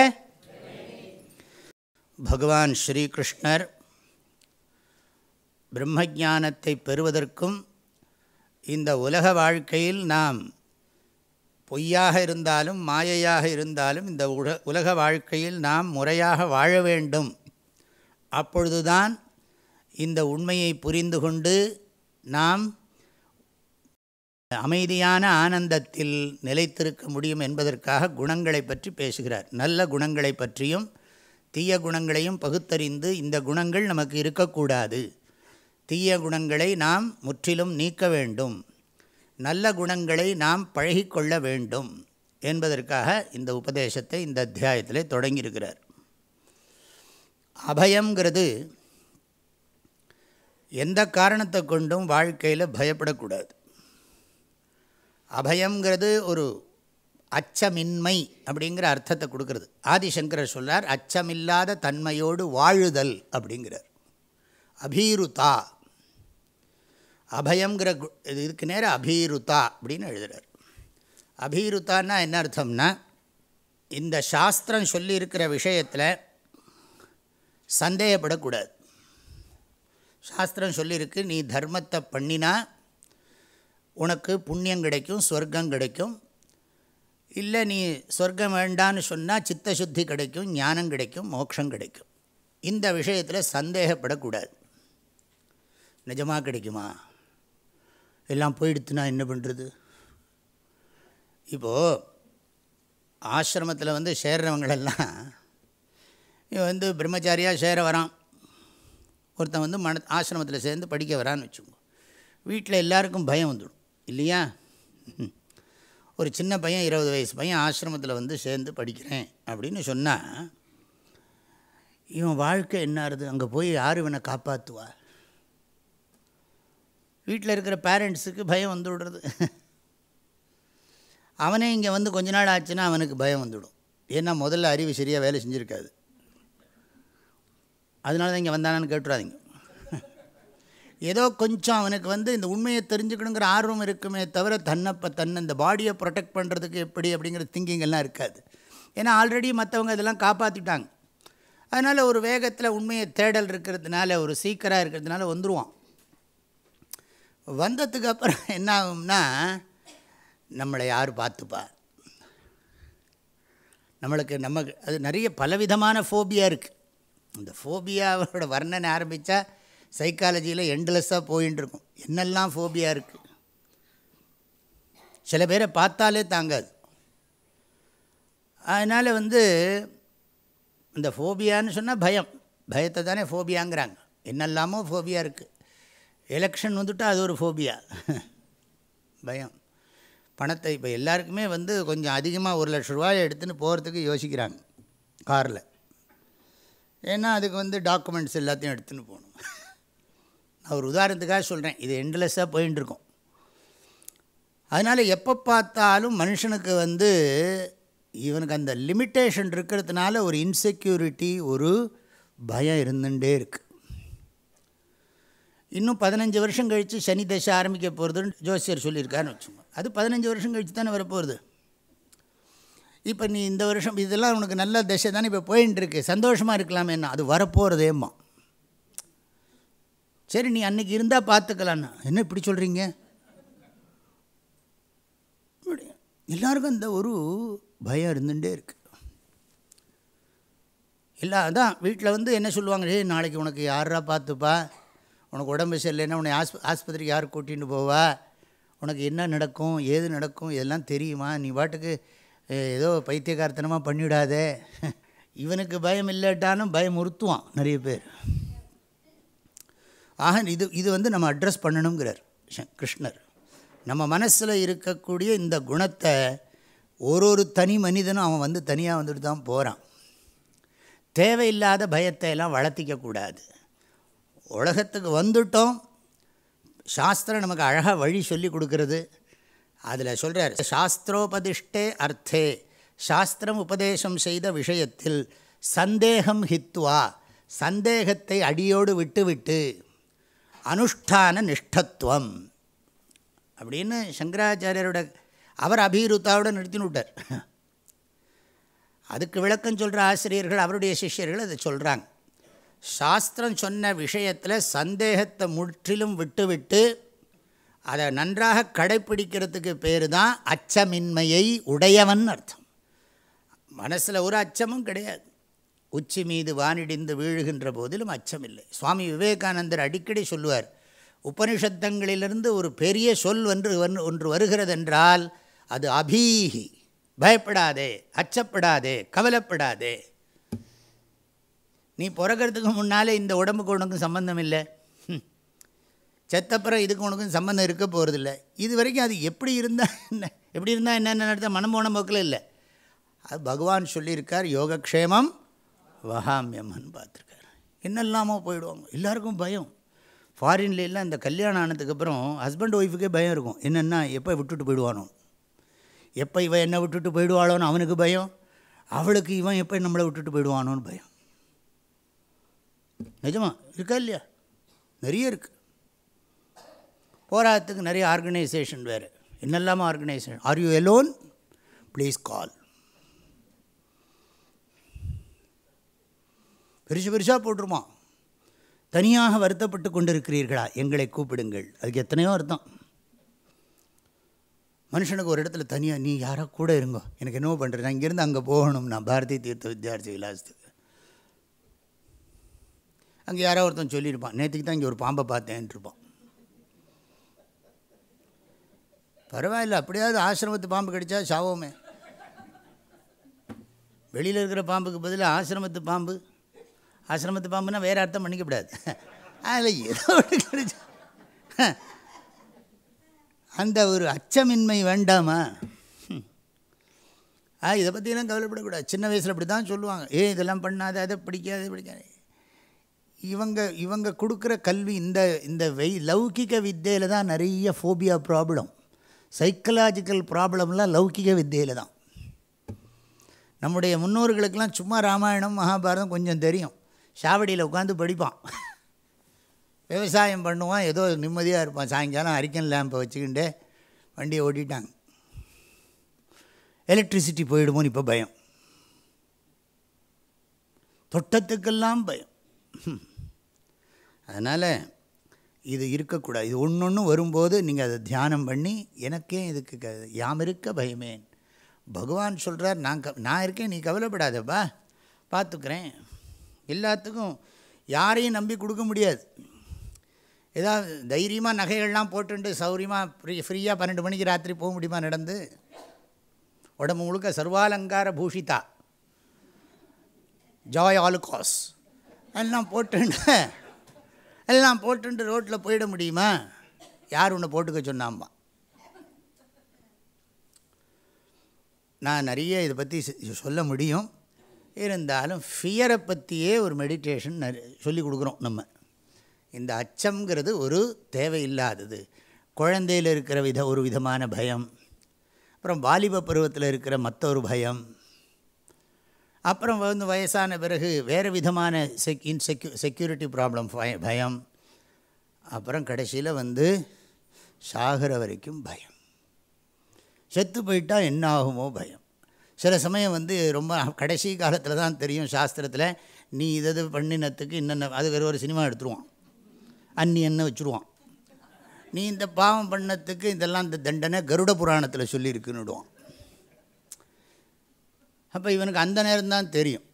பகவான் ஸ்ரீகிருஷ்ணர். பிரம்மஜானத்தை பெறுவதற்கும் இந்த உலக வாழ்க்கையில் நாம் பொய்யாக இருந்தாலும் மாயையாக இருந்தாலும் இந்த உல உலக வாழ்க்கையில் நாம் முறையாக வாழ வேண்டும். அப்பொழுதுதான் இந்த உண்மையை புரிந்து கொண்டு நாம் அமைதியான ஆனந்தத்தில் நிலைத்திருக்க முடியும் என்பதற்காக குணங்களை பற்றி பேசுகிறார். நல்ல குணங்களை பற்றியும் தீய குணங்களையும் பகுத்தறிந்து இந்த குணங்கள் நமக்கு இருக்கக்கூடாது. தீய குணங்களை நாம் முற்றிலும் நீக்க வேண்டும். நல்ல குணங்களை நாம் பழகிக்கொள்ள வேண்டும் என்பதற்காக இந்த உபதேசத்தை இந்த அத்தியாயத்தில் தொடங்கியிருக்கிறார். அபயங்கிறது எந்த காரணத்தை கொண்டும் வாழ்க்கையில் பயப்படக்கூடாது. அபயங்கிறது ஒரு அச்சமின்மை அப்படிங்கிற அர்த்தத்தை கொடுக்கறது. ஆதிசங்கரர் சொல்லார் அச்சமில்லாத தன்மையோடு வாழுதல் அப்படிங்கிறார். அபீருதா அபயங்கிற கு- இது இதுக்கு நேரம் அபீருதா அப்படின்னு எழுதுகிறார் அபீருத்தான்னா என்ன அர்த்தம்னா இந்த சாஸ்திரம் சொல்லியிருக்கிற விஷயத்தில் சந்தேகப்படக்கூடாது. சாஸ்திரம் சொல்லியிருக்கு நீ தர்மத்தை பண்ணினா உனக்கு புண்ணியம் கிடைக்கும் சொர்க்கம் கிடைக்கும். இல்லை நீ சொர்க்கம் வேண்டான்னு சொன்னால் சித்தசுத்தி கிடைக்கும் ஞானம் கிடைக்கும் மோட்சம் கிடைக்கும். இந்த விஷயத்தில் சந்தேகப்படக்கூடாது. நிஜமாக கிடைக்குமா? எல்லாம் போயிடுத்துனா என்ன பண்ணுறது இப்போது ஆசிரமத்தில் வந்து சேர்றவங்களெல்லாம் இவன் வந்து பிரம்மச்சாரியாக சேர வரான். ஒருத்தன் வந்து மன ஆசிரமத்தில் சேர்ந்து படிக்க வரான்னு வச்சுக்கோங்க வீட்டில் எல்லாருக்கும் பயம் வந்துடும். இல்லையா? ஒரு சின்ன பையன் இருபது வயசு பையன் ஆசிரமத்தில் வந்து சேர்ந்து படிக்கிறேன் அப்படின்னு சொன்னால் இவன் வாழ்க்கை என்ன ஆறுது அங்கே போய் யார் இவனை காப்பாற்றுவா வீட்டில் இருக்கிற பேரண்ட்ஸுக்கு பயம் வந்து விடுறது அவனே இங்கே வந்து கொஞ்ச நாள் ஆச்சுன்னா அவனுக்கு பயம் வந்துவிடும். ஏன்னா முதல்ல அறிவு சரியாக வேலை செஞ்சுருக்காது. அதனால தான் இங்கே வந்தானான்னு கேட்டுறாதீங்க. ஏதோ கொஞ்சம் அவனுக்கு வந்து இந்த உண்மையை தெரிஞ்சுக்கணுங்கிற ஆர்வம் இருக்குமே தவிர தன்னைப்ப தன்னை இந்த பாடியை ப்ரொடெக்ட் பண்ணுறதுக்கு எப்படி அப்படிங்கிற திங்கிங் எல்லாம் இருக்காது. ஏன்னா ஆல்ரெடி மற்றவங்க இதெல்லாம் காப்பாற்றிட்டாங்க அதனால் ஒரு வேகத்தில் உண்மையை தேடல் இருக்கிறதுனால ஒரு சீக்கராக இருக்கிறதுனால வந்துடுவான் வந்ததுக்கு அப்புறம் என்ன ஆகும்னா நம்மளை யார் பார்த்துப்பா? நம்மளுக்கு நமக்கு அது நிறைய பலவிதமான ஃபோபியா இருக்குது இந்த ஃபோபியாவோட வர்ணனை ஆரம்பித்தா சைக்காலஜியில் எண்ட்லெஸ்ஸாக போயின்னு இருக்கும் என்னெல்லாம் ஃபோபியா இருக்குது சில பேரை பார்த்தாலே தாங்காது. அதனால் வந்து இந்த ஃபோபியான்னு சொன்னால் பயம். பயத்தை தானே ஃபோபியாங்கிறாங்க என்னெல்லாமோ ஃபோபியா இருக்குது எலெக்ஷன் வந்துட்டால் அது ஒரு ஃபோபியா பயம். பணத்தை இப்போ எல்லாருக்குமே வந்து கொஞ்சம் அதிகமாக ஒரு லட்ச ரூபாய் எடுத்துன்னு போகிறதுக்கு யோசிக்கிறாங்க காரில். ஏன்னா அதுக்கு வந்து டாக்குமெண்ட்ஸ் எல்லாத்தையும் எடுத்துன்னு போகணும். நான் ஒரு உதாரணத்துக்காக சொல்கிறேன் இது எண்ட்லெஸ்ஸாக போயின்ட்டுருக்கோம் அதனால் எப்போ பார்த்தாலும் மனுஷனுக்கு வந்து இவனுக்கு அந்த லிமிட்டேஷன் இருக்கிறதுனால ஒரு இன்செக்யூரிட்டி ஒரு பயம் இருந்துகிட்டே இருக்குது இன்னும் பதினஞ்சு வருஷம் கழித்து சனி தசை ஆரம்பிக்க போகிறதுன்னு ஜோசியர் சொல்லியிருக்காருன்னு வச்சுக்கோங்க. அது பதினஞ்சு வருஷம் கழித்து தானே வரப்போகுது. இப்போ நீ இந்த வருஷம் இதெல்லாம் உனக்கு நல்ல தசை தானே இப்போ போயின்னு இருக்கு சந்தோஷமாக இருக்கலாமே என்ன? அது வரப்போகிறதேம்மா சரி நீ அன்னைக்கு இருந்தால் பார்த்துக்கலான்னு என்ன இப்படி சொல்கிறீங்க எல்லாருக்கும் இந்த ஒரு பயம் இருந்துகிட்டே இருக்குது இல்லை அதான் வீட்டில் வந்து என்ன சொல்லுவாங்க? நாளைக்கு உனக்கு யாரா பார்த்துப்பா உனக்கு உடம்பு சரியில்லைன்னா உன்னை ஆஸ்ப ஆஸ்பத்திரிக்கு யார் கூட்டின்னு போவா? உனக்கு என்ன நடக்கும்? ஏது நடக்கும்? இதெல்லாம் தெரியுமா? நீ பாட்டுக்கு ஏதோ பைத்தியக்காரத்தனமாக பண்ணிவிடாதே. இவனுக்கு பயம் இல்லாட்டாலும் பயம் உறுத்துவான் நிறைய பேர். ஆக இது இது வந்து நம்ம அட்ரஸ் பண்ணணுங்கிறார் கிருஷ்ணர். நம்ம மனசில் இருக்கக்கூடிய இந்த குணத்தை ஒரு ஒரு தனி மனிதனும் அவன் வந்து தனியாக வந்துட்டு தான் போகிறான் தேவையில்லாத பயத்தை எல்லாம் வளர்த்திக்கக்கூடாது. உலகத்துக்கு வந்துட்டோம். சாஸ்திரம் நமக்கு அழகாக வழி சொல்லி கொடுக்கறது. அதில் சொல்கிறார் சாஸ்திரோபதிஷ்டே அர்த்தே சாஸ்திரம் உபதேசம் செய்த விஷயத்தில் சந்தேகம் ஹித்வா சந்தேகத்தை அடியோடு விட்டுவிட்டு அனுஷ்டான நிஷ்டத்துவம். அப்படின்னு சங்கராச்சாரியரோட அவர் அபீருத்தாவோட நிறுத்தின்னு விட்டார். அதுக்கு விளக்கம் சொல்கிற ஆசிரியர்கள் அவருடைய சிஷ்யர்கள் அதை சொல்கிறாங்க சாஸ்திரம் சொன்ன விஷயத்தில் சந்தேகத்தை முற்றிலும் விட்டுவிட்டு அதை நன்றாக கடைப்பிடிக்கிறதுக்கு பேர் தான் அச்சமின்மையை உடையவன் அர்த்தம். மனசில் ஒரு அச்சமும் கிடையாது. உச்சி மீது வானிடிந்து வீழுகின்ற போதிலும் அச்சமில்லை. சுவாமி விவேகானந்தர் அடிக்கடி சொல்லுவார் உபனிஷத்தங்களிலிருந்து ஒரு பெரிய சொல் ஒன்று ஒன்று- ஒன்று வருகிறதென்றால் அது அபீகி பயப்படாதே அச்சப்படாதே கவலைப்படாதே. நீ பிறக்கிறதுக்கு முன்னாலே இந்த உடம்புக்கு உனக்கும் சம்பந்தம் இல்லை. செத்தப்புறம் இதுக்கு உனக்கும் சம்பந்தம் இருக்க போகிறதில்ல இது வரைக்கும் அது எப்படி இருந்தால் என்ன? எப்படி இருந்தால் என்னென்ன நடத்த? மனம் போன போக்கில் இல்லை. அது பகவான் சொல்லியிருக்கார் யோகக்ஷேமம் வகாமியம்னு பார்த்துருக்கார். என்னெல்லாமோ போயிடுவாங்க. எல்லாருக்கும் பயம். ஃபாரின்ல எல்லாம் இந்த கல்யாணம் ஆனதுக்கப்புறம் ஹஸ்பண்ட் ஒய்ஃபுக்கே பயம் இருக்கும். என்னென்னா எப்போ விட்டுட்டு போயிடுவானோ? எப்போ இவன் என்னை விட்டுட்டு போயிடுவாளோன்னு அவனுக்கு பயம்? அவளுக்கு இவன் எப்போ நம்மளை விட்டுட்டு போயிடுவானோன்னு பயம். நிஜமா இருக்கா இல்லையா? நிறைய இருக்குது போராட்டத்துக்கு நிறைய ஆர்கனைசேஷன் வேறு. என்னெல்லாமா organisation are you alone please call பெருசு பெருசாக போட்டுருமா தனியாக வருத்தப்பட்டு கொண்டிருக்கிறீர்களா? எங்களை கூப்பிடுங்கள். அதுக்கு எத்தனையோ அர்த்தம். மனுஷனுக்கு ஒரு இடத்துல தனியாக நீ யாராக கூட இருங்கோ. எனக்கு என்னவோ பண்ணுறது நான் இங்கேருந்து அங்கே போகணும். நான் பாரதி தீர்த்த வித்யார்த்தி விலாசத்துக்கு. அங்கே யாரோ ஒருத்தன் சொல்லியிருப்பான் நேற்றுக்கு தான் இங்கே ஒரு பாம்பை பார்த்தேன் இருப்பான் பரவாயில்ல அப்படியாவது ஆசிரமத்து பாம்பு கிடைச்சா சாவோமே. வெளியில் இருக்கிற பாம்புக்கு பதிலாக ஆசிரமத்து பாம்பு. ஆசிரமத்து பாம்புனா வேறு அர்த்தம் பண்ணிக்கப்படாது. அதில் ஏதோ ஒன்று கிடைச்சா. அந்த ஒரு அச்சமின்மை வேண்டாமா? ஆ இதை பற்றிலாம் கவலைப்படக்கூடாது. சின்ன வயசில் அப்படி தான் சொல்லுவாங்க. ஏ இதெல்லாம் பண்ணாத அதை பிடிக்காது பிடிக்காது. இவங்க இவங்க கொடுக்குற கல்வி இந்த இந்த வெய் லௌகிக வித்தையில் தான் நிறைய ஃபோபியா ப்ராப்ளம் சைக்கலாஜிக்கல் ப்ராப்ளம்லாம் லௌகிக வித்தையில் தான். நம்முடைய முன்னோர்களுக்கெல்லாம் சும்மா ராமாயணம் மகாபாரதம் கொஞ்சம் தெரியும். சாவடியில் உட்காந்து படிப்பான். விவசாயம் பண்ணுவான் ஏதோ நிம்மதியாக இருப்பான். சாயங்காலம் அரிக்கன் லேம்பை வச்சுக்கிண்டு வண்டியை ஓட்டிட்டாங்க. எலக்ட்ரிசிட்டி போயிடுமோன்னு இப்போ பயம். தொட்டத்துக்கெல்லாம் பயம். அதனால் இது இருக்கக்கூடாது. இது ஒன்று ஒன்று வரும்போது நீங்கள் அதை தியானம் பண்ணி எனக்கே இதுக்கு க யாம் இருக்க பயமேன். பகவான் சொல்கிறார் நான் க நான் இருக்கேன் நீ கவலைப்படாதப்பா. பார்த்துக்கிறேன் எல்லாத்துக்கும் யாரையும் நம்பி கொடுக்க முடியாது. ஏதாவது தைரியமாக நகைகள்லாம் போட்டுட்டு சௌரியமாக ஃப்ரீ ஃப்ரீயாக பன்னெண்டு மணிக்கு ராத்திரி போக முடியுமா நடந்து? உடம்பு முழுக்க சர்வாலங்கார பூஷிதா. ஜாய் ஆலுகாஸ் அதெல்லாம் போட்டுன்னு எல்லாம் போட்டுட்டு ரோட்டில் போயிட முடியுமா? யார் உன்னை போட்டுக்க சொன்னாம்மா? நான் நிறைய இதை பற்றி சொல்ல முடியும். இருந்தாலும் ஃபியரை பற்றியே ஒரு மெடிடேஷன் சொல்லி கொடுக்குறோம் நம்ம. இந்த அச்சம்ங்கிறது ஒரு தேவையில்லாதது. குழந்தையில் இருக்கிற வித ஒரு விதமான பயம். அப்புறம் வாலிப பருவத்தில் இருக்கிற மற்ற ஒரு பயம். அப்புறம் வந்து வயசான பிறகு வேறு விதமான செக் இன்செக்யூ செக்யூரிட்டி ப்ராப்ளம் பயம். அப்புறம் கடைசியில் வந்து சாகிற வரைக்கும் பயம். செத்து போயிட்டால் என்ன ஆகுமோ பயம். சில சமயம் வந்து ரொம்ப கடைசி காலத்தில் தான் தெரியும் சாஸ்திரத்தில் நீ இதை பண்ணினத்துக்கு இன்னென்ன அது வேறு ஒரு சினிமா எடுத்துருவான். அன்னி என்ன வச்சுருவான். நீ இந்த பாவம் பண்ணத்துக்கு இதெல்லாம் இந்த தண்டனை கருட புராணத்தில் சொல்லியிருக்குன்னு விடுவான். அப்போ இவனுக்கு அந்த நேரம் தான் தெரியும்.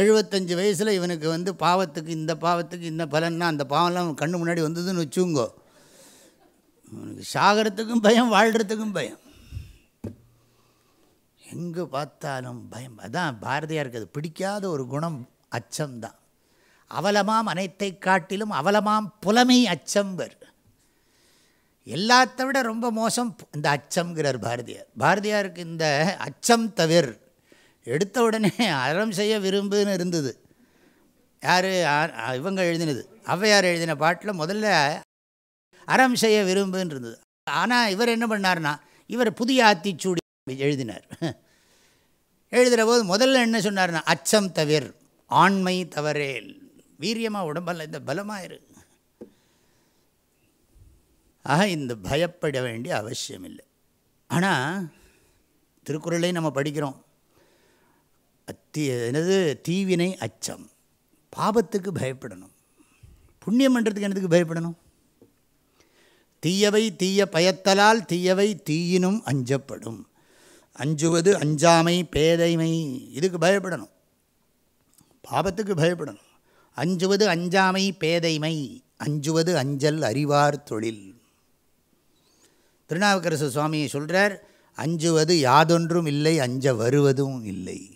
எழுபத்தஞ்சு வயசில் இவனுக்கு வந்து பாவத்துக்கு இந்த பாவத்துக்கு இந்த பலன்னா அந்த பாவம்லாம் கண்ணு முன்னாடி வந்ததுன்னு வச்சுங்கோ. இவனுக்கு சாகிறதுக்கும் பயம் வாழ்கிறதுக்கும் பயம். எங்கே பார்த்தாலும் பயம். அதான் பாரதியாருக்கு அது பிடிக்காத ஒரு குணம் அச்சம்தான். அவலமாம் அனைத்தை காட்டிலும் அவலமாம் புலமை அச்சம்பர். எல்லாத்த விட ரொம்ப மோசம் இந்த அச்சம்ங்கிறார் பாரதியார். பாரதியாருக்கு இந்த அச்சம் தவிர எடுத்த உடனே அறம் செய்ய விரும்புன்னு இருந்தது. யார்? இவங்க எழுதினது. ஔவையார் எழுதின பாட்டில் முதல்ல அறம் செய்ய விரும்புன்னு இருந்தது. ஆனால் இவர் என்ன பண்ணார்னா இவர் புதிய ஆத்திச்சூடி எழுதினார். எழுதுகிற போது முதல்ல என்ன சொன்னார்னா அச்சம் தவிர ஆண்மை தவறேல். வீரியமாக உடம்பல்ல இந்த பலமாக இரு ஆக இந்த பயப்பட வேண்டிய அவசியம் இல்லை ஆனால் திருக்குறளையும் நம்ம படிக்கிறோம். அத்தி என்னது தீவினை அச்சம். பாபத்துக்கு பயப்படணும். புண்ணியம் பண்ணுறதுக்கு என்னதுக்கு பயப்படணும்? தீயவை தீய பயத்தலால் தீயவை தீயினும் அஞ்சப்படும். அஞ்சுவது அஞ்சாமை பேதைமை இதுக்கு பயப்படணும். பாபத்துக்கு பயப்படணும். அஞ்சுவது அஞ்சாமை பேதைமை அஞ்சுவது அஞ்சல் அறிவார் தொழில். திருநாவுக்கரசு சுவாமியை சொல்கிறார் அஞ்சுவது யாதொன்றும் இல்லை அஞ்ச வருவதும் இல்லை.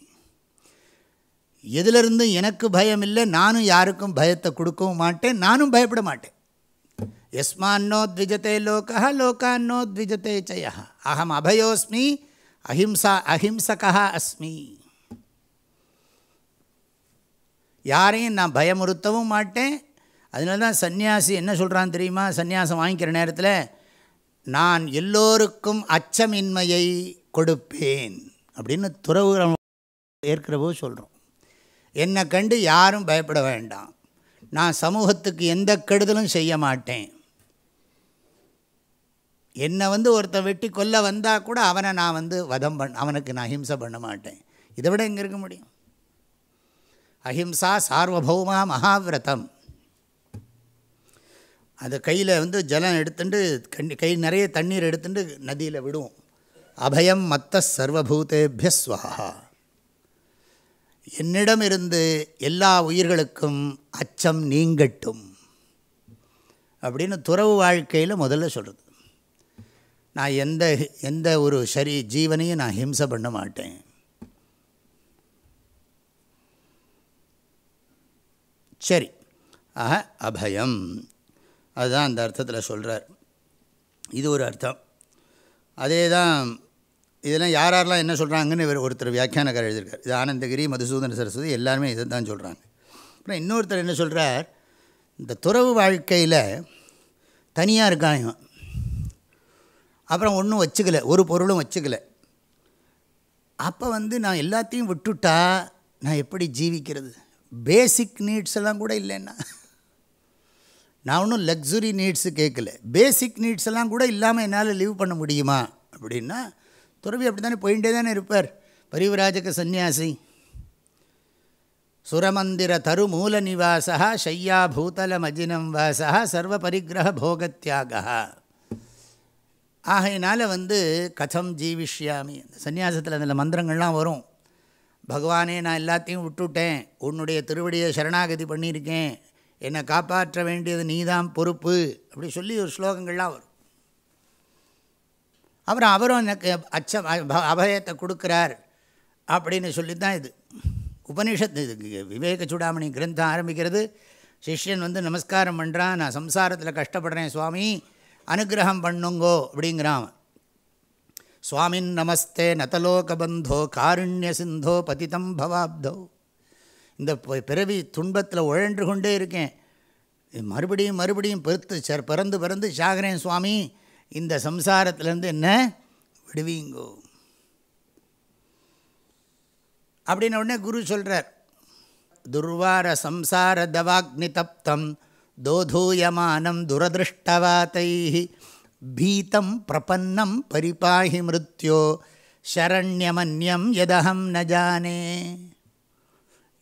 எதிலிருந்து எனக்கு பயம் இல்லை நானும் யாருக்கும் பயத்தை கொடுக்கவும் மாட்டேன் நானும் பயப்பட மாட்டேன். எஸ்மான்னோ த்விஜத்தை லோகா லோகான்னோ த்விஜத்தை ஜயா அகம் அபயோஸ்மி அஹிம்சா அஹிம்சகா அஸ்மி. யாரையும் நான் பயமுறுத்தவும் மாட்டேன். அதனால தான் சன்னியாசி என்ன சொல்கிறான் தெரியுமா? சந்நியாசம் வாங்கிக்கிற நேரத்தில் நான் எல்லோருக்கும் அச்சமின்மையை கொடுப்பேன் அப்படின்னு துறவு ஏற்கிறவோ சொல்கிறோம் என்னை கண்டு யாரும் பயப்பட வேண்டாம். நான் சமூகத்துக்கு எந்த கெடுதலும் செய்ய மாட்டேன். என்னை வந்து ஒருத்தன் வெட்டி கொல்ல வந்தால் கூட அவனை நான் வந்து வதம் பண் அவனுக்கு நான் அஹிம்சை பண்ண மாட்டேன். இதை விட எங்கே இருக்க முடியும்? அஹிம்சா சார்வபௌமா மகாவிரதம். அது கையில் வந்து ஜலம் எடுத்துட்டு கண்ணி கை நிறைய தண்ணீர் எடுத்துட்டு நதியில் விடுவோம். அபயம் மத்த சர்வபூதேபிய ஸ்வஹா. என்னிடம் இருந்து எல்லா உயிர்களுக்கும் அச்சம் நீங்கட்டும். அப்படின்னு துறவு வாழ்க்கையில் முதல்ல சொல்கிறது நான் எந்த எந்த ஒரு சரி ஜீவனையும் நான் ஹிம்சை பண்ண மாட்டேன். சரி ஆக அபயம். அதுதான் அந்த அர்த்தத்தில் சொல்கிறார் இது ஒரு அர்த்தம். அதே தான் இதெல்லாம் யார் யாரெல்லாம் என்ன சொல்கிறாங்கன்னு இவர் ஒருத்தர் வியாக்கியானக்கார் எழுதியிருக்கார். இது ஆனந்தகிரி மதுசூதன சரஸ்வதி எல்லாருமே இதை தான் சொல்கிறாங்க அப்புறம் இன்னொருத்தர் என்ன சொல்கிறார் இந்த துறவு வாழ்க்கையில் தனியாக இருக்கான் இவன். அப்புறம் ஒன்றும் வச்சுக்கல ஒரு பொருளும் வச்சுக்கல. அப்போ வந்து நான் எல்லாத்தையும் விட்டுட்டா நான் எப்படி ஜீவிக்கிறது? பேசிக் நீட்ஸ் எல்லாம் கூட இல்லைன்னா. நான் ஒன்றும் லக்ஸுரி நீட்ஸு கேட்கல. பேசிக் நீட்ஸ் எல்லாம் கூட இல்லாமல் என்னால் லீவ் பண்ண முடியுமா? அப்படின்னா துறவி அப்படி தானே போயிட்டே தானே இருப்பார். பரிவராஜக சந்நியாசி. சுரமந்திர தரு மூல நிவாசா ஷையா பூதல மஜினம் வாசா சர்வ பரிகிரக போகத்தியாக ஆகையினால் வந்து கதம் ஜீவிஷ்யாமி. அந்த சன்னியாசத்தில் அதில் மந்திரங்கள்லாம் வரும். பகவானே நான் எல்லாத்தையும் விட்டுவிட்டேன் உன்னுடைய திருவடியை சரணாகதி பண்ணியிருக்கேன். என்னை காப்பாற்ற வேண்டியது நீதான் பொறுப்பு. அப்படி சொல்லி ஒரு ஸ்லோகங்கள்லாம் வரும். அப்புறம் அவரும் எனக்கு அச்சம் அபயத்தை கொடுக்குறார் அப்படின்னு சொல்லி தான் இது. உபனிஷத்து இது விவேக சூடாமணி கிரந்தம் ஆரம்பிக்கிறது. சிஷ்யன் வந்து நமஸ்காரம் பண்ணுறான் நான் சம்சாரத்தில் கஷ்டப்படுறேன் சுவாமி அனுகிரகம் பண்ணுங்கோ அப்படிங்கிறான் சுவாமின் நமஸ்தே நதலோகபந்தோ காருண்ய சிந்தோ பதிதம் பவாப்தோ. இந்த பிறவி துன்பத்தில் உழன்று கொண்டே இருக்கேன். மறுபடியும் மறுபடியும் பெருத்து பிறந்து பிறந்து சாகிறேன் சுவாமி. இந்த சம்சாரத்திலேருந்து என்ன? விடுவீங்கோ. அப்படின்ன உடனே குரு சொல்கிறார் துர்வார சம்சார தவாக்னி தப்தம் தோதூயமானம் துரதிருஷ்டவாத்தை பீத்தம் பிரபன்னம் பரிபாஹி மிருத்யோ சரண்யமன்யம் எதகம் ந ஜானே.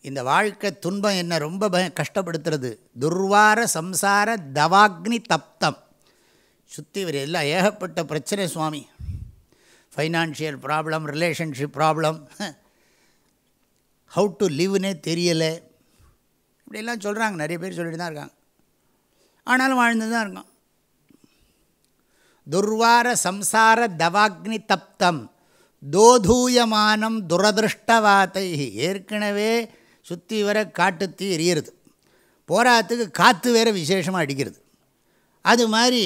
இந்த வாழ்க்கை துன்பம் என்ன ரொம்ப பய கஷ்டப்படுத்துறது. துர்வார சம்சார தவாக்னி தப்தம். சுற்றி வர எல்லாம் ஏகப்பட்ட பிரச்சனை சுவாமி. Financial problem relationship problem how to லிவ்னே தெரியலை. இப்படிலாம் சொல்கிறாங்க நிறைய பேர் சொல்லிட்டு தான் இருக்காங்க. ஆனாலும் வாழ்ந்து தான் இருக்கோம். துர்வார சம்சார தவாக்னி தப்தம். தோதூயமானம் துரதிருஷ்டவாத்தை ஏற்கனவே சுற்றி வர காட்டுத்தீ எரியிறது. போராத்துக்கு காற்று வேறு விசேஷமாக அடிக்கிறது. அது மாதிரி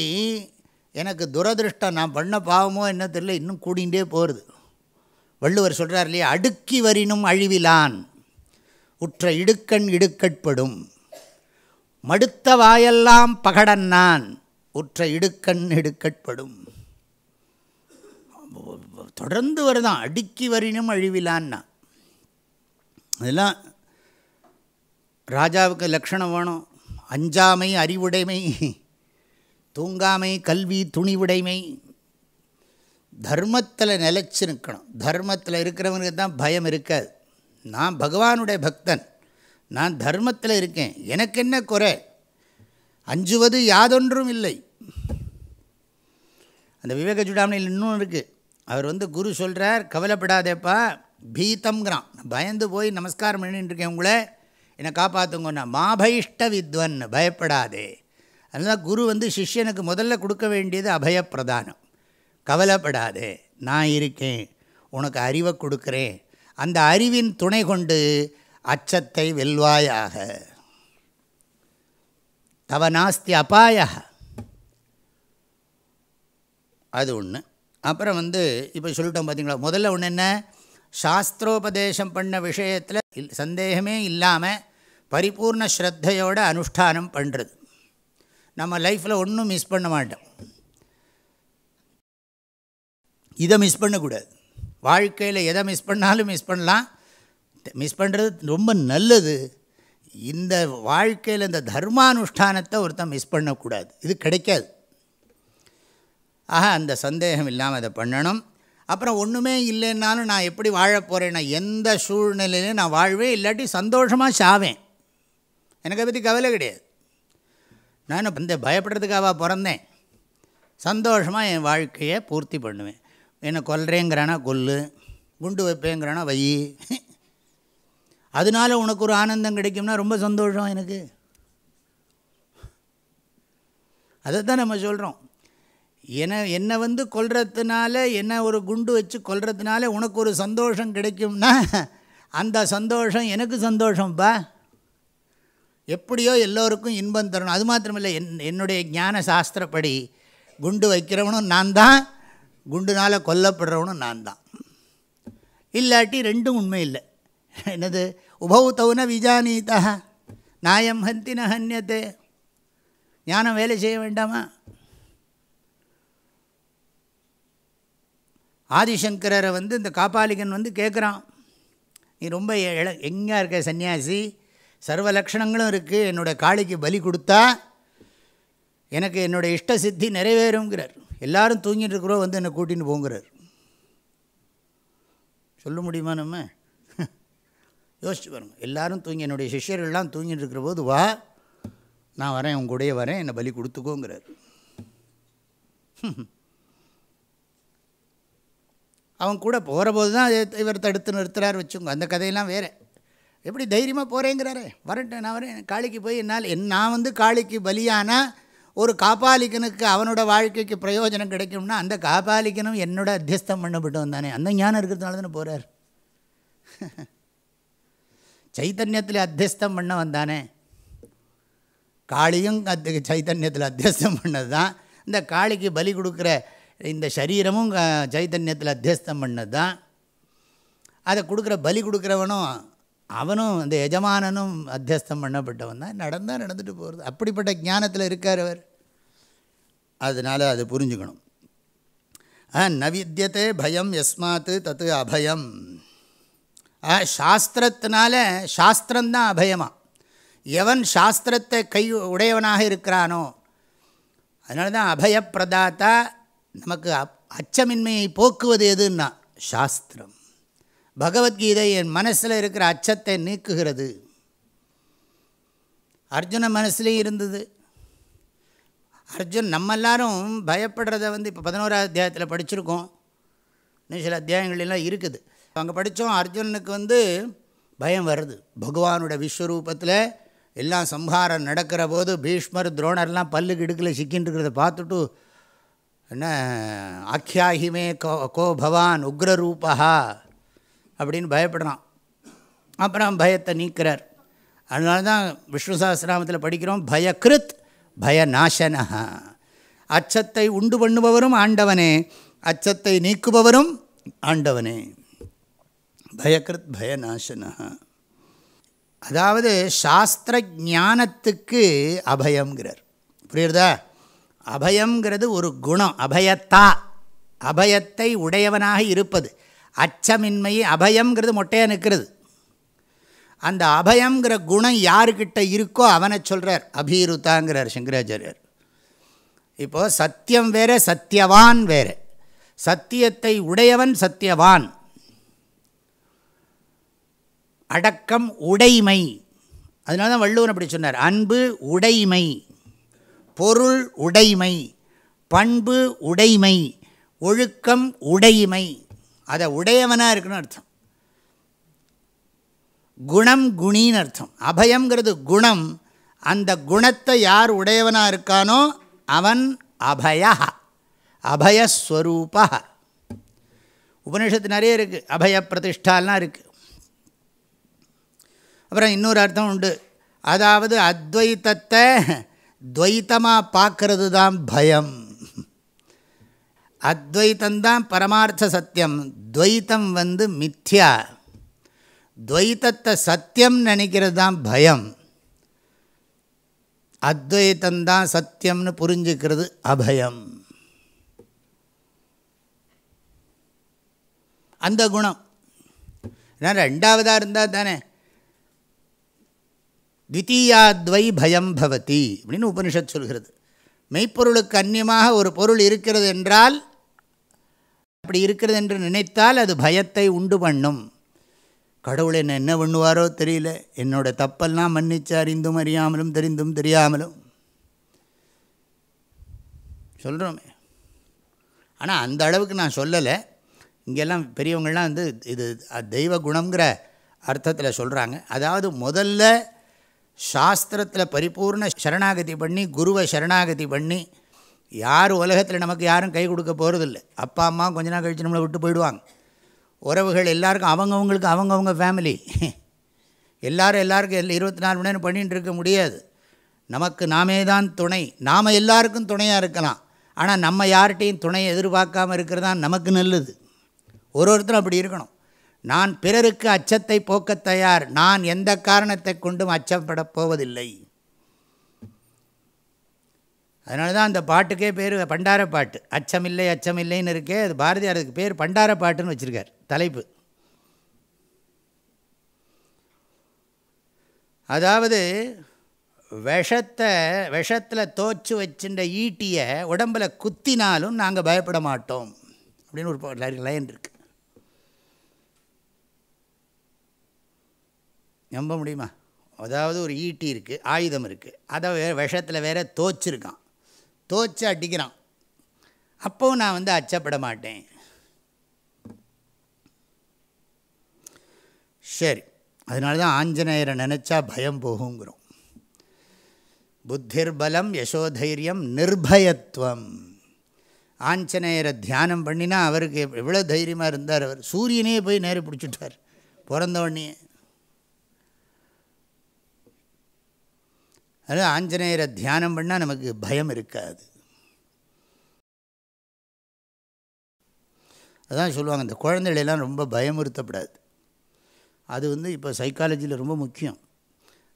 எனக்கு துரதிருஷ்டம் நான் பண்ண பாவமோ என்ன தெரியல இன்னும் கூடிகிட்டே போகிறது வள்ளுவர் சொல்கிறார் இல்லையா அடுக்கி வரினும் அழிவிலான் உற்ற இடுக்கண் இடுக்கட்படும். மடுத்த வாயெல்லாம் பகடன்னான் உற்ற இடுக்கண் இடுக்கட்படும். தொடர்ந்து வருதான் அடுக்கி வரினும் அழிவிலான்னா. அதெல்லாம் ராஜாவுக்கு லக்ஷணம் வேணும். அஞ்சாமை அறிவுடைமை தூங்காமை கல்வி துணிவுடைமை. தர்மத்தில் நிலச்சி நிற்கணும் தர்மத்தில் இருக்கிறவனுக்கு தான் பயம் இருக்காது. நான் பகவானுடைய பக்தன். நான் தர்மத்தில் இருக்கேன். எனக்கு என்ன குறை? அஞ்சுவது யாதொன்றும் இல்லை. அந்த விவேக சுடாமணியில் இன்னும் இருக்குது அவர் வந்து குரு சொல்கிறார் கவலைப்படாதேப்பா பீத்தம்ங்கிறான். பயந்து போய் நமஸ்காரம் பண்ணிட்டுருக்கேன் உங்களை. என்னை காப்பாற்றுங்கண்ணா மாபயிஷ்ட வித்வன் பயப்படாதே. அதனால் குரு வந்து சிஷ்யனுக்கு முதல்ல கொடுக்க வேண்டியது அபயப்பிரதானம். கவலைப்படாதே நான் இருக்கேன் உனக்கு அறிவை கொடுக்குறேன். அந்த அறிவின் துணை கொண்டு அச்சத்தை வெல்வாயாக. தவ நாஸ்தி அபாய அது ஒன்று அப்புறம் வந்து இப்போ சொல்லிட்டோம் பார்த்தீங்களா முதல்ல ஒன்று என்ன? சாஸ்திரோபதேசம் பண்ண விஷயத்தில் சந்தேகமே இல்லாமல் பரிபூர்ண ஸ்ரத்தையோடு அனுஷ்டானம் பண்ணுறது நம்ம லைஃப்பில் ஒன்றும் மிஸ் பண்ண மாட்டோம். இதை மிஸ் பண்ணக்கூடாது. வாழ்க்கையில் எதை மிஸ் பண்ணாலும் மிஸ் பண்ணலாம். மிஸ் பண்ணுறது ரொம்ப நல்லது. இந்த வாழ்க்கையில் இந்த தர்மானுஷ்டானத்தை ஒருத்தன் மிஸ் பண்ணக்கூடாது. இது கிடைக்காது. ஆக அந்த சந்தேகம் இல்லாமல் அதை பண்ணணும். அப்புறம் ஒன்றுமே இல்லைன்னாலும் நான் எப்படி வாழ போகிறேன்னா எந்த சூழ்நிலையிலையும் நான் வாழ்வேன் இல்லாட்டி சந்தோஷமாக சாவேன். எனக்கு பற்றி கவலை கிடையாது. நான் இந்த பயப்படுறதுக்காக பிறந்தேன்? சந்தோஷமாக என் வாழ்க்கையை பூர்த்தி பண்ணுவேன். என்னை கொல்றேங்கிறானா கொல்லு குண்டு வைப்பேங்கிறானா வை. அதனால உனக்கு ஒரு ஆனந்தம் கிடைக்கும்னா ரொம்ப சந்தோஷம் எனக்கு. அதை தான் நம்ம சொல்கிறோம் என என்னை வந்து கொல்றதுனால என்ன ஒரு குண்டு வச்சு கொல்றதுனால உனக்கு ஒரு சந்தோஷம் கிடைக்கும்னா அந்த சந்தோஷம் எனக்கு சந்தோஷம்ப்பா எப்படியோ எல்லோருக்கும் இன்பம் தரணும். அது மாத்திரமில்லை என் என்னுடைய ஞான சாஸ்திரப்படி குண்டு வைக்கிறவனும் நான் தான் குண்டுனால் கொல்லப்படுறவனும் நான் தான். இல்லாட்டி ரெண்டும் உண்மை இல்லை. என்னது? உபௌத்தவுன விஜானீதா நாயம் ஹந்தி ந ஹன்யத்தே ஞானம் வேலை செய்ய வேண்டாமா? ஆதிசங்கரரை வந்து இந்த காப்பாளிகன் வந்து கேட்குறான் நீ ரொம்ப இள எங்கே இருக்க சன்னியாசி? சர்வ லக்ஷணங்களும் இருக்குது என்னோடய காளிக்கு பலி கொடுத்தா எனக்கு என்னுடைய இஷ்ட சித்தி நிறைவேறுங்கிறார் எல்லாரும் தூங்கிட்டு இருக்கிறோம் வந்து என்னை கூட்டின்னு போங்கிறார். சொல்ல முடியுமா நம்ம? யோசிச்சு பாருங்கள் எல்லோரும் தூங்கி என்னுடைய சிஷ்யர்கள்லாம் தூங்கிட்டு இருக்கிற போது வா நான் வரேன் உங்க கூடயே வரேன் என்னை பலி கொடுத்துக்கோங்கிறார். அவன் கூட போகிற போது தான் இவர் தடுத்து நிறுத்துறார் வச்சுங்க அந்த கதையெல்லாம் வேறு. எப்படி தைரியமாக போகிறேங்கிறாரே வரட்டேன் நான் வரேன். காளிக்கு போய் என்னால் நான் வந்து காளிக்கு பலியான ஒரு காப்பாளிக்கனுக்கு அவனோட வாழ்க்கைக்கு பிரயோஜனம் கிடைக்கும்னா அந்த காப்பாளிக்கனும் என்னோட அத்தியஸ்தம் பண்ணப்பட்டு வந்தானே அந்த ஞானம் இருக்கிறதுனால தானே போகிறார் சைத்தன்யத்தில் அத்தியஸ்தம் பண்ண வந்தானே காளியும் அது சைத்தன்யத்தில் அத்தியஸ்தம் பண்ணது தான் இந்த காளிக்கு பலி கொடுக்குற இந்த சரீரமும் சைத்தன்யத்தில் அத்தியஸ்தம் பண்ணது தான் அதை கொடுக்குற பலி கொடுக்குறவனும் அவனும் அந்த எஜமானனும் அத்தியஸ்தம் பண்ணப்பட்டவன் தான். நடந்தால் நடந்துட்டு போகிறது அப்படிப்பட்ட ஞானத்தில் இருக்கார் அவர். அதனால் அது புரிஞ்சுக்கணும். நவித்தியத்தை பயம் எஸ்மாத்து தத்து அபயம். சாஸ்திரத்தினால சாஸ்திரம்தான் அபயமா. எவன் சாஸ்திரத்தை கை உடையவனாக இருக்கிறானோ அதனால தான் அபயப்பிரதாத்தா நமக்கு அச்சமின்மையை போக்குவது எதுன்னா சாஸ்திரம். பகவத்கீதை என் மனசில் இருக்கிற அச்சத்தை நீக்குகிறது. அர்ஜுன மனசுலேயும் இருந்தது. அர்ஜுன் நம்ம எல்லாரும் பயப்படுறத வந்து இப்போ பதினோராவது அத்தியாயத்தில் படிச்சிருக்கோம். இன்னும் சில அத்தியாயங்கள்லாம் இருக்குது. அங்கே படித்தோம் அர்ஜுனனுக்கு வந்து பயம் வருது. பகவானோட விஸ்வரூபத்தில் எல்லாம் சம்ஹாரம் நடக்கிற போது பீஷ்மர் துரோணர்லாம் பல்லு கிடுக்கில் சிக்கின்னு இருக்கிறத பார்த்துட்டு என்ன ஆக்கியாகிமே கோ கோ பவான் உக்ரரூபா அப்படின்னு பயப்படுறான். அப்புறம் பயத்தை நீக்கிறார். அதனால தான் விஷ்ணு சாஸ்திராமத்தில் படிக்கிறோம் பயக்கிருத் பயநாசனா அச்சத்தை உண்டு பண்ணுபவரும் ஆண்டவனே அச்சத்தை நீக்குபவரும் ஆண்டவனே. பயக்கிருத் பயநாசனா அதாவது சாஸ்திர ஞானத்துக்கு அபயங்கிறார் புரியுறதா? அபயங்கிறது ஒரு குணம் அபயத்தா. அபயத்தை உடையவனாக இருப்பது. அச்சமின்மை அபயங்கிறது மொட்டையாக நிற்கிறது. அந்த அபயங்கிற குணம் யாருக்கிட்ட இருக்கோ அவனை சொல்கிறார் அபீருத்தாங்கிறார் சங்கராச்சாரியர். இப்போது சத்தியம் வேறு சத்தியவான் வேறு. சத்தியத்தை உடையவன் சத்தியவான். அடக்கம் உடைமை. அதனால தான் வள்ளுவன் அப்படி சொன்னார் அன்பு உடைமை பொருள் உடைமை பண்பு உடைமை ஒழுக்கம் உடைமை. அதை உடையவனாக இருக்குன்னு அர்த்தம். குணம் குணின்னு அர்த்தம். அபயங்கிறது குணம். அந்த குணத்தை யார் உடையவனாக இருக்கானோ அவன் அபய. அபயஸ்வரூப. உபனிஷத்து நிறைய இருக்குது அபய பிரதிஷ்டாலாம் இருக்குது அப்புறம் இன்னொரு அர்த்தம் உண்டு. அதாவது அத்வைத்தத்தை துவைத்தமாக பார்க்கறது தான் பயம். அத்வைத்தந்தான் பரமார்த்த சத்தியம். துவைத்தம் வந்து மித்யா. துவைத்தத்தை சத்தியம் நினைக்கிறது தான் பயம். அத்வைத்தந்தான் சத்தியம்னு புரிஞ்சுக்கிறது அபயம். அந்த குணம். ஏன்னா ரெண்டாவதாக இருந்தால் தானே. த்வித்தீயாத்வை பயம் பவதி அப்படின்னு உபனிஷத் சொல்கிறது. மெய்ப்பொருளுக்கு அந்நியமாக ஒரு பொருள் இருக்கிறது என்றால் அப்படி இருக்கிறது என்று நினைத்தால் அது பயத்தை உண்டு பண்ணும். கடவுள் என்ன என்ன பண்ணுவாரோ தெரியல. என்னோட தப்பெல்லாம் மன்னிச்சு அறிந்தும் அறியாமலும் தெரிந்தும் தெரியாமலும். சொல்கிறோமே ஆனால் அந்த அளவுக்கு நான் சொல்லலை. இங்கெல்லாம் பெரியவங்கள்லாம் வந்து இது தெய்வ குணங்கிற அர்த்தத்தில் சொல்கிறாங்க அதாவது முதல்ல சாஸ்திரத்தில் பரிபூர்ண சரணாகதி பண்ணி குருவை சரணாகதி பண்ணி யார் உலகத்தில் நமக்கு யாரும் கை கொடுக்க போகிறதில்ல அப்பா அம்மா கொஞ்ச நாள் கழித்து நம்மளை விட்டு போயிடுவாங்க. உறவுகள் எல்லாருக்கும் அவங்கவுங்களுக்கு அவங்கவுங்க ஃபேமிலி எல்லோரும் எல்லாருக்கும் எல்லாம் இருபத்தி நாலு மணி நேரம் பண்ணிகிட்டு இருக்க முடியாது. நமக்கு நாமே தான் துணை. நாம் எல்லாருக்கும் துணையாக இருக்கலாம். ஆனால் நம்ம யார்கிட்டையும் துணையை எதிர்பார்க்காமல் இருக்கிறது தான் நமக்கு நல்லது. ஒரு ஒருத்தரும் அப்படி இருக்கணும். நான் பிறருக்கு அச்சத்தை போக்க தயார். நான் எந்த காரணத்தை கொண்டும் அச்சப்படப் போவதில்லை. அதனால தான் அந்த பாட்டுக்கே பேர் பண்டார பாட்டு அச்சமில்லை அச்சமில்லைன்னு இருக்கே அது பாரதியார் அதுக்கு பேர் பண்டார பாட்டுன்னு வச்சுருக்கார் தலைப்பு. அதாவது விஷத்தை விஷத்தில் தோச்சு வச்சுட்ட ஈட்டியை உடம்பில் குத்தினாலும் நாங்கள் பயப்பட மாட்டோம் அப்படின்னு ஒரு லைன் இருக்குது நம்ப முடியுமா? அதாவது ஒரு ஈட்டி இருக்குது ஆயுதம் இருக்குது அதை விஷத்தில் வேற தோச்சிருக்கான். தோச்சு அடிக்கிறான். அப்போவும் நான் வந்து அச்சப்பட மாட்டேன். சரி அதனால தான் ஆஞ்சநேயரை நினச்சா பயம் போகுங்கிறோம். புத்திர்பலம் யசோதைரியம் நிர்பயத்துவம். ஆஞ்சநேயரை தியானம் பண்ணினா அவருக்கு எவ்வளோ தைரியமாக இருந்தார் அவர். சூரியனே போய் நேரம் பிடிச்சிட்டார். பிறந்தவொடனே அதனால் ஆஞ்சநேயரை தியானம் பண்ணால் நமக்கு பயம் இருக்காது. அதான் சொல்லுவாங்க இந்த குழந்தைகளெல்லாம் ரொம்ப பயமுறுத்தப்படாது. அது வந்து இப்போ சைக்காலஜியில் ரொம்ப முக்கியம்.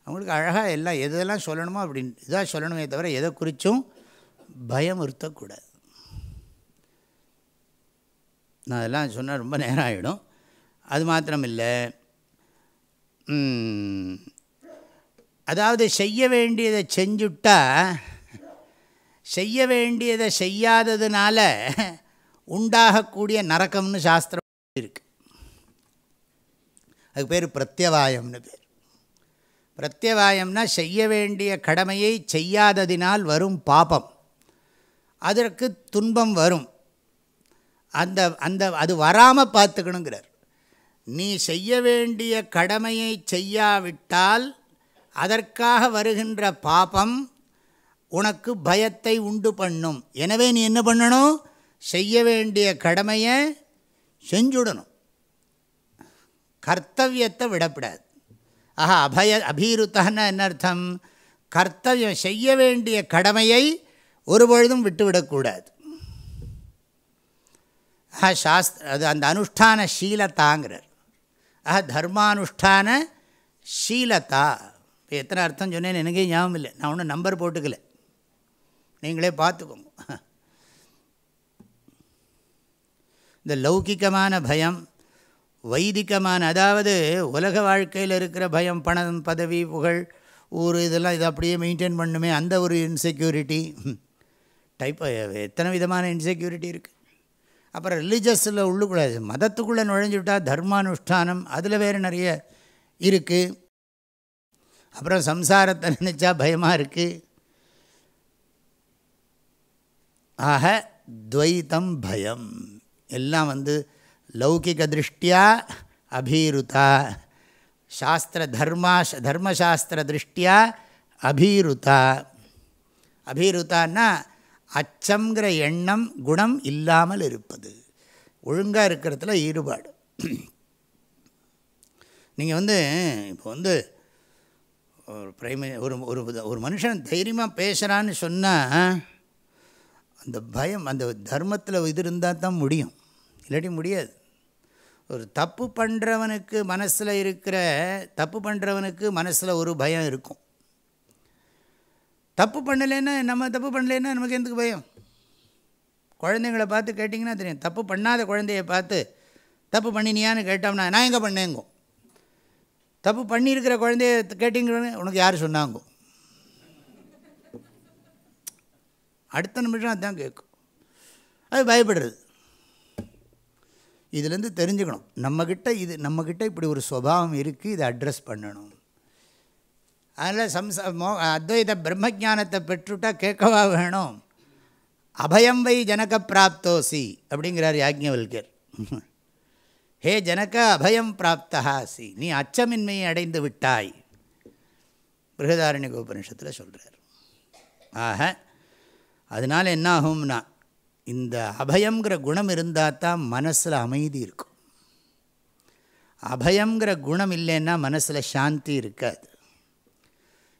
அவங்களுக்கு அழகாக எல்லாம் எதெல்லாம் சொல்லணுமோ அப்படின்னு இதாக சொல்லணுமே தவிர எதை குறித்தும் பயமுறுத்தக்கூடாது. நான் அதெல்லாம் சொன்னால் ரொம்ப நேரம் ஆகிடும் அது மாத்திரம் இல்லை அதாவது செய்ய வேண்டியதை செஞ்சுட்டா செய்ய வேண்டியதை செய்யாததுனால உண்டாகக்கூடிய நரக்கம்னு சாஸ்திரம் இருக்குது அதுக்கு பேர் பிரத்யவாயம்னு பேர். பிரத்யவாயம்னா செய்ய வேண்டிய கடமையை செய்யாததினால் வரும் பாபம். அதற்கு துன்பம் வரும். அந்த அந்த அது வராமல் பார்த்துக்கணுங்கிறார். நீ செய்ய வேண்டிய கடமையை செய்யாவிட்டால் அதற்காக வருகின்ற பாபம் உனக்கு பயத்தை உண்டு பண்ணும். எனவே நீ என்ன பண்ணணும்? செய்ய வேண்டிய கடமையை செஞ்சுடணும். கர்த்தவியத்தை விடப்படாது. ஆஹா அபய அபீருத்தன்னா என்ன அர்த்தம்? கர்த்தவியம் செய்ய வேண்டிய கடமையை ஒருபொழுதும் விட்டுவிடக்கூடாது. ஆஹா சாஸ்திர அது அந்த அனுஷ்டான சீலத்தாங்கிறார். ஆஹா தர்மானுஷ்டான ஷீலதா இப்போ எத்தனை அர்த்தம் சொன்னேன்னு எனக்கே ஞாபகம் இல்லை. நான் ஒன்றும் நம்பர் போட்டுக்கல. நீங்களே பார்த்துக்கோங்க. இந்த லௌகிக்கமான பயம் வைதிகமான அதாவது உலக வாழ்க்கையில் இருக்கிற பயம் பணம் பதவி புகழ் ஊர் இதெல்லாம் இதை அப்படியே மெயின்டைன் பண்ணுமே அந்த ஒரு இன்செக்யூரிட்டி டைப் எத்தனை விதமான இன்செக்யூரிட்டி இருக்குது அப்புறம் ரிலீஜியஸில் உள்ளுக்கூடாது மதத்துக்குள்ளே நுழைஞ்சு விட்டால் தர்மானுஷ்டானம் அதில் வேறு நிறைய இருக்குது அப்புறம் சம்சாரத்தை நினச்சா பயமாக இருக்குது ஆக துவைத்தம் பயம். எல்லாம் வந்து லௌகிக திருஷ்டியா அபீருதா. சாஸ்திர தர்மா தர்மசாஸ்திர திருஷ்டியா அபீருதா. அபீருதான்னா அச்சங்கிற எண்ணம் குணம் இல்லாமல் இருப்பது. ஒழுங்காக இருக்கிறதுல ஈடுபாடு. நீங்கள் வந்து இப்போ வந்து ஒரு பிரைமரி ஒரு ஒரு ஒரு மனுஷன் தைரியமாக பேசுகிறான்னு சொன்னால் அந்த பயம் அந்த தர்மத்தில் இது இருந்தால் தான் முடியும். இல்லாட்டி முடியாது. ஒரு தப்பு பண்ணுறவனுக்கு மனசில் இருக்கிற தப்பு பண்ணுறவனுக்கு மனசில் ஒரு பயம் இருக்கும். தப்பு பண்ணலைன்னா நம்ம தப்பு பண்ணலைன்னா நமக்கு எதுக்கு பயம்? குழந்தைங்கள பார்த்து கேட்டிங்கன்னா தெரியும். தப்பு பண்ணாத குழந்தைய பார்த்து தப்பு பண்ணினியான்னு கேட்டோம்னா நான் எங்கே பண்ணேங்கும் தப்பு பண்ணியிருக்கிற குழந்தைய கேட்டிங்கன்னு உனக்கு யார் சொன்னாங்கோ? அடுத்த நிமிஷம் அதுதான் கேட்கும். அது பயப்படுறது. இதுலேருந்து தெரிஞ்சுக்கணும். நம்மக்கிட்ட இது நம்மக்கிட்ட இப்படி ஒரு சுபாவம் இருக்குது இதை அட்ரஸ் பண்ணணும். அதில் சம்ச மோ அத்வைத பிரம்மஜானத்தை பெற்றுட்டால் கேட்கவா வேணும்? அபயம் வை ஜனக பிராப்தோசி அப்படிங்கிறார் யாஜ்ஞவல்கர். ஹே ஜனக அபயம் பிராப்தஹாசி நீ அச்சமின்மையை அடைந்து விட்டாய். பிருகதாரண்ய உபனிஷத்தில் சொல்கிறார் ஆக அதனால் என்ன ஆகும்னா இந்த அபயங்கிற குணம் இருந்தால் தான் மனசில் அமைதி இருக்கும். அபயங்கிற குணம் இல்லைன்னா மனசில் சாந்தி இருக்காது.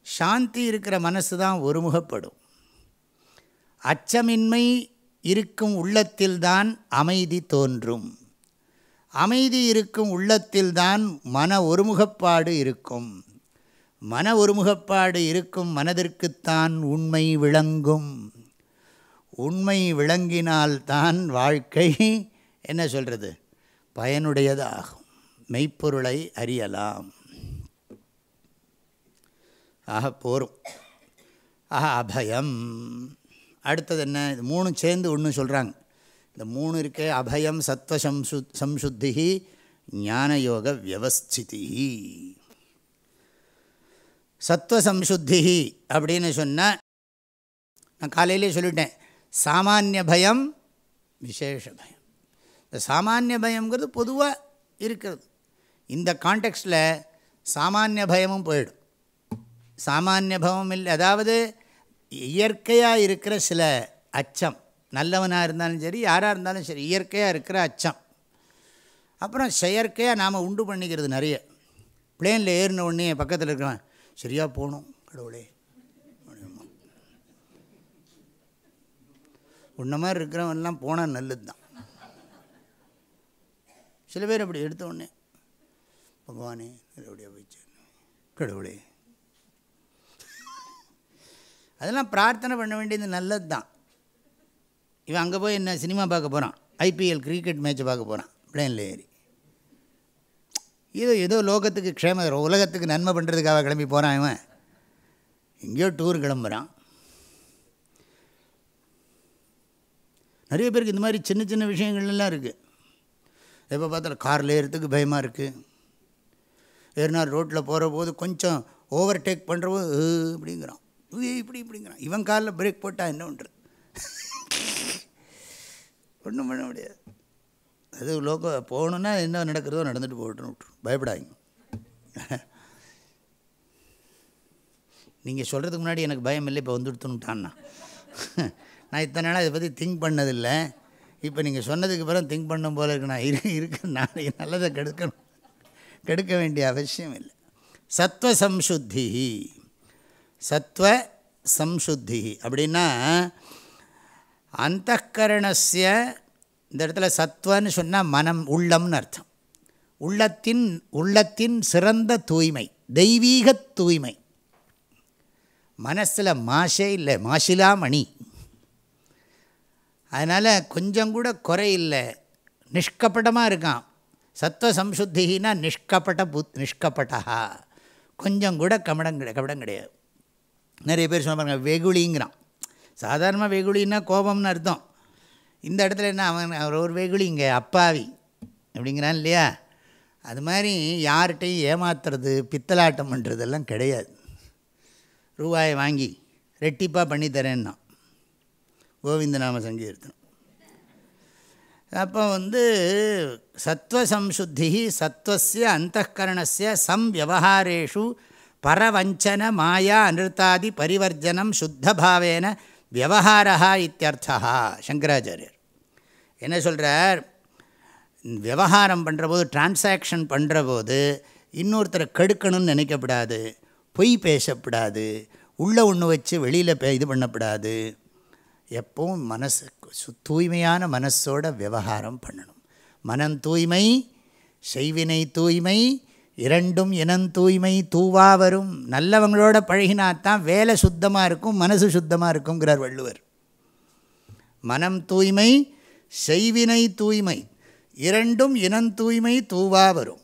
சாந்தி இருக்கிற மனசு தான் ஒருமுகப்படும். அச்சமின்மை இருக்கும் உள்ளத்தில்தான் அமைதி தோன்றும். அமைதி இருக்கும் உள்ளத்தில்தான் மன ஒருமுகப்பாடு இருக்கும். மன ஒருமுகப்பாடு இருக்கும் மனதிற்குத்தான் உண்மை விளங்கும். உண்மை விளங்கினால்தான் வாழ்க்கை என்ன சொல்கிறது பயனுடையதாகும். மெய்ப்பொருளை அறியலாம். ஆக போரும். ஆக அபயம். அடுத்தது என்ன? இது மூணு சேர்ந்து ஒன்று சொல்கிறாங்க இந்த மூணு இருக்கே அபயம் சத்வ சம்சு சம்சுத்தி ஞானயோக வியவஸ்திதி. சத்வசம்சுத்தி அப்படின்னு சொன்னால் நான் காலையிலே சொல்லிட்டேன் சாமானிய பயம் விசேஷ பயம். இந்த சாமானிய பயங்கிறது பொதுவாக இருக்கிறது. இந்த கான்டெக்ஸ்டில் சாமானிய பயமும் போயிடும். சாமானிய பயம் இல்லை அதாவது இயற்கையாக இருக்கிற சில அச்சம் நல்லவனாக இருந்தாலும் சரி யாராக இருந்தாலும் சரி இயற்கையாக இருக்கிற அச்சம். அப்புறம் செயற்கையாக நாம் உண்டு பண்ணிக்கிறது நிறைய. பிளேனில் ஏறின உடனே பக்கத்தில் இருக்கிறவன் சரியாக போகணும் கடவுளே. உன்ன மாதிரி இருக்கிறவன்லாம் போனால் நல்லது தான் சில பேர் அப்படி எடுத்த உடனே பகவானே நல்லபடியாக போயிடுச்சு கடவுளே. அதெல்லாம் பிரார்த்தனை பண்ண வேண்டியது நல்லது தான் இவன் அங்கே போய் என்ன சினிமா பார்க்க போகிறான் ஐபிஎல் கிரிக்கெட் மேட்ச்சை பார்க்க போகிறான் பிளேனில் ஏறி. இது ஏதோ லோகத்துக்கு க்ஷேம உலகத்துக்கு நன்மை பண்ணுறதுக்காக கிளம்பி போகிறான் இவன். எங்கேயோ டூர் கிளம்புறான். நிறைய பேருக்கு இந்த மாதிரி சின்ன சின்ன விஷயங்கள்லாம் இருக்குது எப்போ பார்த்தாலும் காரில் ஏறுறதுக்கு பயமாக இருக்குது ஏறினா ரோட்டில் போகிற போது கொஞ்சம் ஓவர் டேக் அப்படிங்கிறான். இப்படிங்கிறான் இப்படி இப்படிங்கிறான். இவன் காலில் பிரேக் போட்டால் என்ன பண்ணுறது ஒன்றும் பண்ண முடியாது. அது லோக போகணுன்னா என்ன நடக்கிறதோ நடந்துட்டு போட்டுன்னு விட்ரும் பயப்படாதீங்க. நீங்கள் சொல்கிறதுக்கு முன்னாடி எனக்கு பயம் இல்லை இப்போ வந்துடுத்துன்னுட்டான்னா நான் இத்தனை நாளாக இதை பற்றி திங்க் பண்ணதில்லை. இப்போ நீங்கள் சொன்னதுக்கு பிறகு திங்க் பண்ணும் போல இருக்கு. நான் இரு இருக்கு. நாளைக்கு நல்லதை கெடுக்கணும். கெடுக்க வேண்டிய அவசியம் இல்லை. சத்வ சம்சுத்தி சத்வ சம்சுத்தி அப்படின்னா அந்தகரணஸ்ய இந்த இடத்துல சத்வன்னு சொன்னால் மனம் உள்ளம்னு அர்த்தம். உள்ளத்தின் உள்ளத்தின் சிறந்த தூய்மை தெய்வீக தூய்மை. மனசில் மாஷே இல்லை மாஷிலா மணி அதனால் கொஞ்சம் கூட குறை இல்லை. நிஷ்கப்பட்டமாக இருக்கான். சத்துவ சம்சுத்தினா நிஷ்கப்பட்ட புத் நிஷ்கப்பட்டா கொஞ்சம் கூட கமடம் கிடையாது கபடம் கிடையாது. நிறைய பேர் சொன்ன பாருங்க வெகுளிங்கிறான். சாதாரணமாக வெகுளின்னா கோபம்னு அர்த்தம். இந்த இடத்துல என்ன அவன் அவர் ஒரு வெகுளி இங்கே அப்பாவி அப்படிங்கிறான் இல்லையா? அது மாதிரி யார்கிட்டையும் ஏமாத்துறது பித்தலாட்டம் பண்ணுறதெல்லாம் கிடையாது. ரூபாயை வாங்கி ரெட்டிப்பாக பண்ணித்தரேன்னா கோவிந்த நாம சங்கீர்த்தனம். அப்போ வந்து சத்வசம்சுத்தி சத்வசிய அந்தகரணசிய சம்வியவஹாரேஷு பரவஞ்சன மாயா அனிருத்தாதி பரிவர்ஜனம் சுத்தபாவேன விவகாரா இத்தியர்த்தா சங்கராச்சாரியர். என்ன சொல்கிறார் விவகாரம் பண்ணுறபோது டிரான்சாக்ஷன் பண்ணுற போது இன்னொருத்தரை கெடுக்கணும்னு நினைக்கப்படாது. பொய் பேசப்படாது. உள்ளே ஒன்று வச்சு வெளியில் பே இது பண்ணப்படாது. எப்பவும் மனசு தூய்மையான மனசோட விவகாரம் பண்ணணும். மனம் தூய்மை செய்வினை தூய்மை இரண்டும் இனம் தூய்மை தூவா வரும். நல்லவங்களோட பழகினாத்தான் வேலை சுத்தமாக இருக்கும் மனசு சுத்தமாக இருக்குங்கிறார் வள்ளுவர். மனம் தூய்மை செய்வினை தூய்மை இரண்டும் இனம் தூய்மை தூவா வரும்.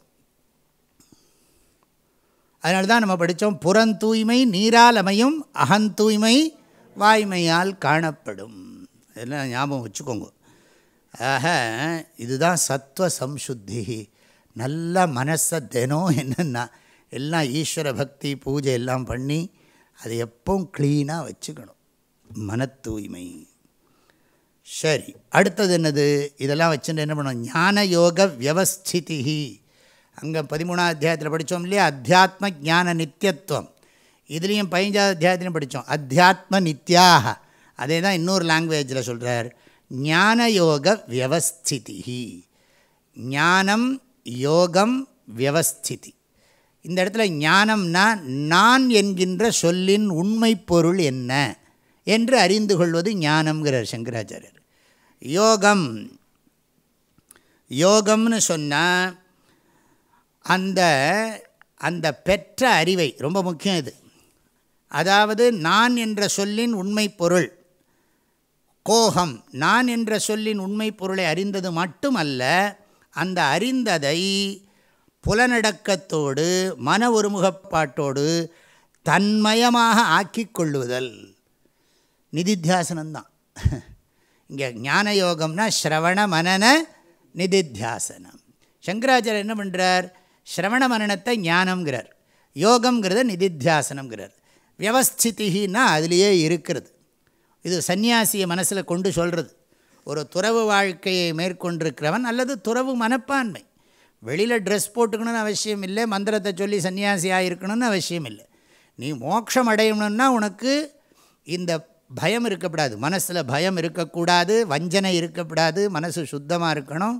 அதனால தான் நம்ம படித்தோம் புறந்தூய்மை நீரால் அமையும் அகந்தூய்மை வாய்மையால் காணப்படும். இதெல்லாம் ஞாபகம் வச்சுக்கோங்க. ஆக இதுதான் சத்வ சம்சுத்தி. நல்ல மனசை தினம் என்னென்னா எல்லாம் ஈஸ்வர பக்தி பூஜை எல்லாம் பண்ணி அதை எப்பவும் க்ளீனாக வச்சுக்கணும். மன தூய்மை. சரி அடுத்தது என்னது? இதெல்லாம் வச்சுட்டு என்ன பண்ணணும் ஞான யோக வியவஸ்திதி. அங்கே பதிமூணாவது அத்தியாயத்தில் படித்தோம் இல்லையா? அத்தியாத்ம ஞான நித்தியத்துவம். இதுலேயும் பதினஞ்சாவது அத்தியாயத்திலையும் படித்தோம் அத்தியாத்ம நித்யாக. அதே தான் இன்னொரு லாங்குவேஜில் சொல்கிறார் ஞான யோக வியவஸ்திதி. ஞானம் யோகம் வியவஸ்திதி. இந்த இடத்துல ஞானம்னா நான் என்கின்ற சொல்லின் உண்மை பொருள் என்ன என்று அறிந்து கொள்வது ஞானம்ங்கிறார் சங்கராச்சாரியர். யோகம் யோகம்னு சொன்னால் அந்த அந்த பெற்ற அறிவை ரொம்ப முக்கியம் இது. அதாவது நான் என்ற சொல்லின் உண்மை பொருள் கோகம் நான் என்ற சொல்லின் உண்மை பொருளை அறிந்தது மட்டுமல்ல அந்த அறிந்ததை புலனடக்கத்தோடு மன ஒருமுகப்பாட்டோடு தன்மயமாக ஆக்கி கொள்ளுதல். நிதித்தியாசனம்தான். இங்கே ஞான யோகம்னா ஸ்ரவண மனன நிதித்தியாசனம். சங்கராச்சாரியர் என்ன பண்ணுறார் ஸ்ரவண மனனத்தை ஞானம்ங்கிறார். யோகம்ங்கிறத நிதித்தியாசனம்ங்கிறார். வியவஸ்திதினா அதுலேயே இருக்கிறது. இது சன்னியாசியை மனசில் கொண்டு சொல்கிறது ஒரு துறவு வாழ்க்கையை மேற்கொண்டிருக்கிறவன் அல்லது துறவு மனப்பான்மை. வெளியில் ட்ரெஸ் போட்டுக்கணும்னு அவசியம் இல்லை மந்திரத்தை சொல்லி சன்னியாசியாக இருக்கணும்னு அவசியம் இல்லை. நீ மோட்சம் அடையணும்னா உனக்கு இந்த பயம் இருக்கக்கூடாது மனசில் பயம் இருக்கக்கூடாது வஞ்சனை இருக்கக்கூடாது மனசு சுத்தமாக இருக்கணும்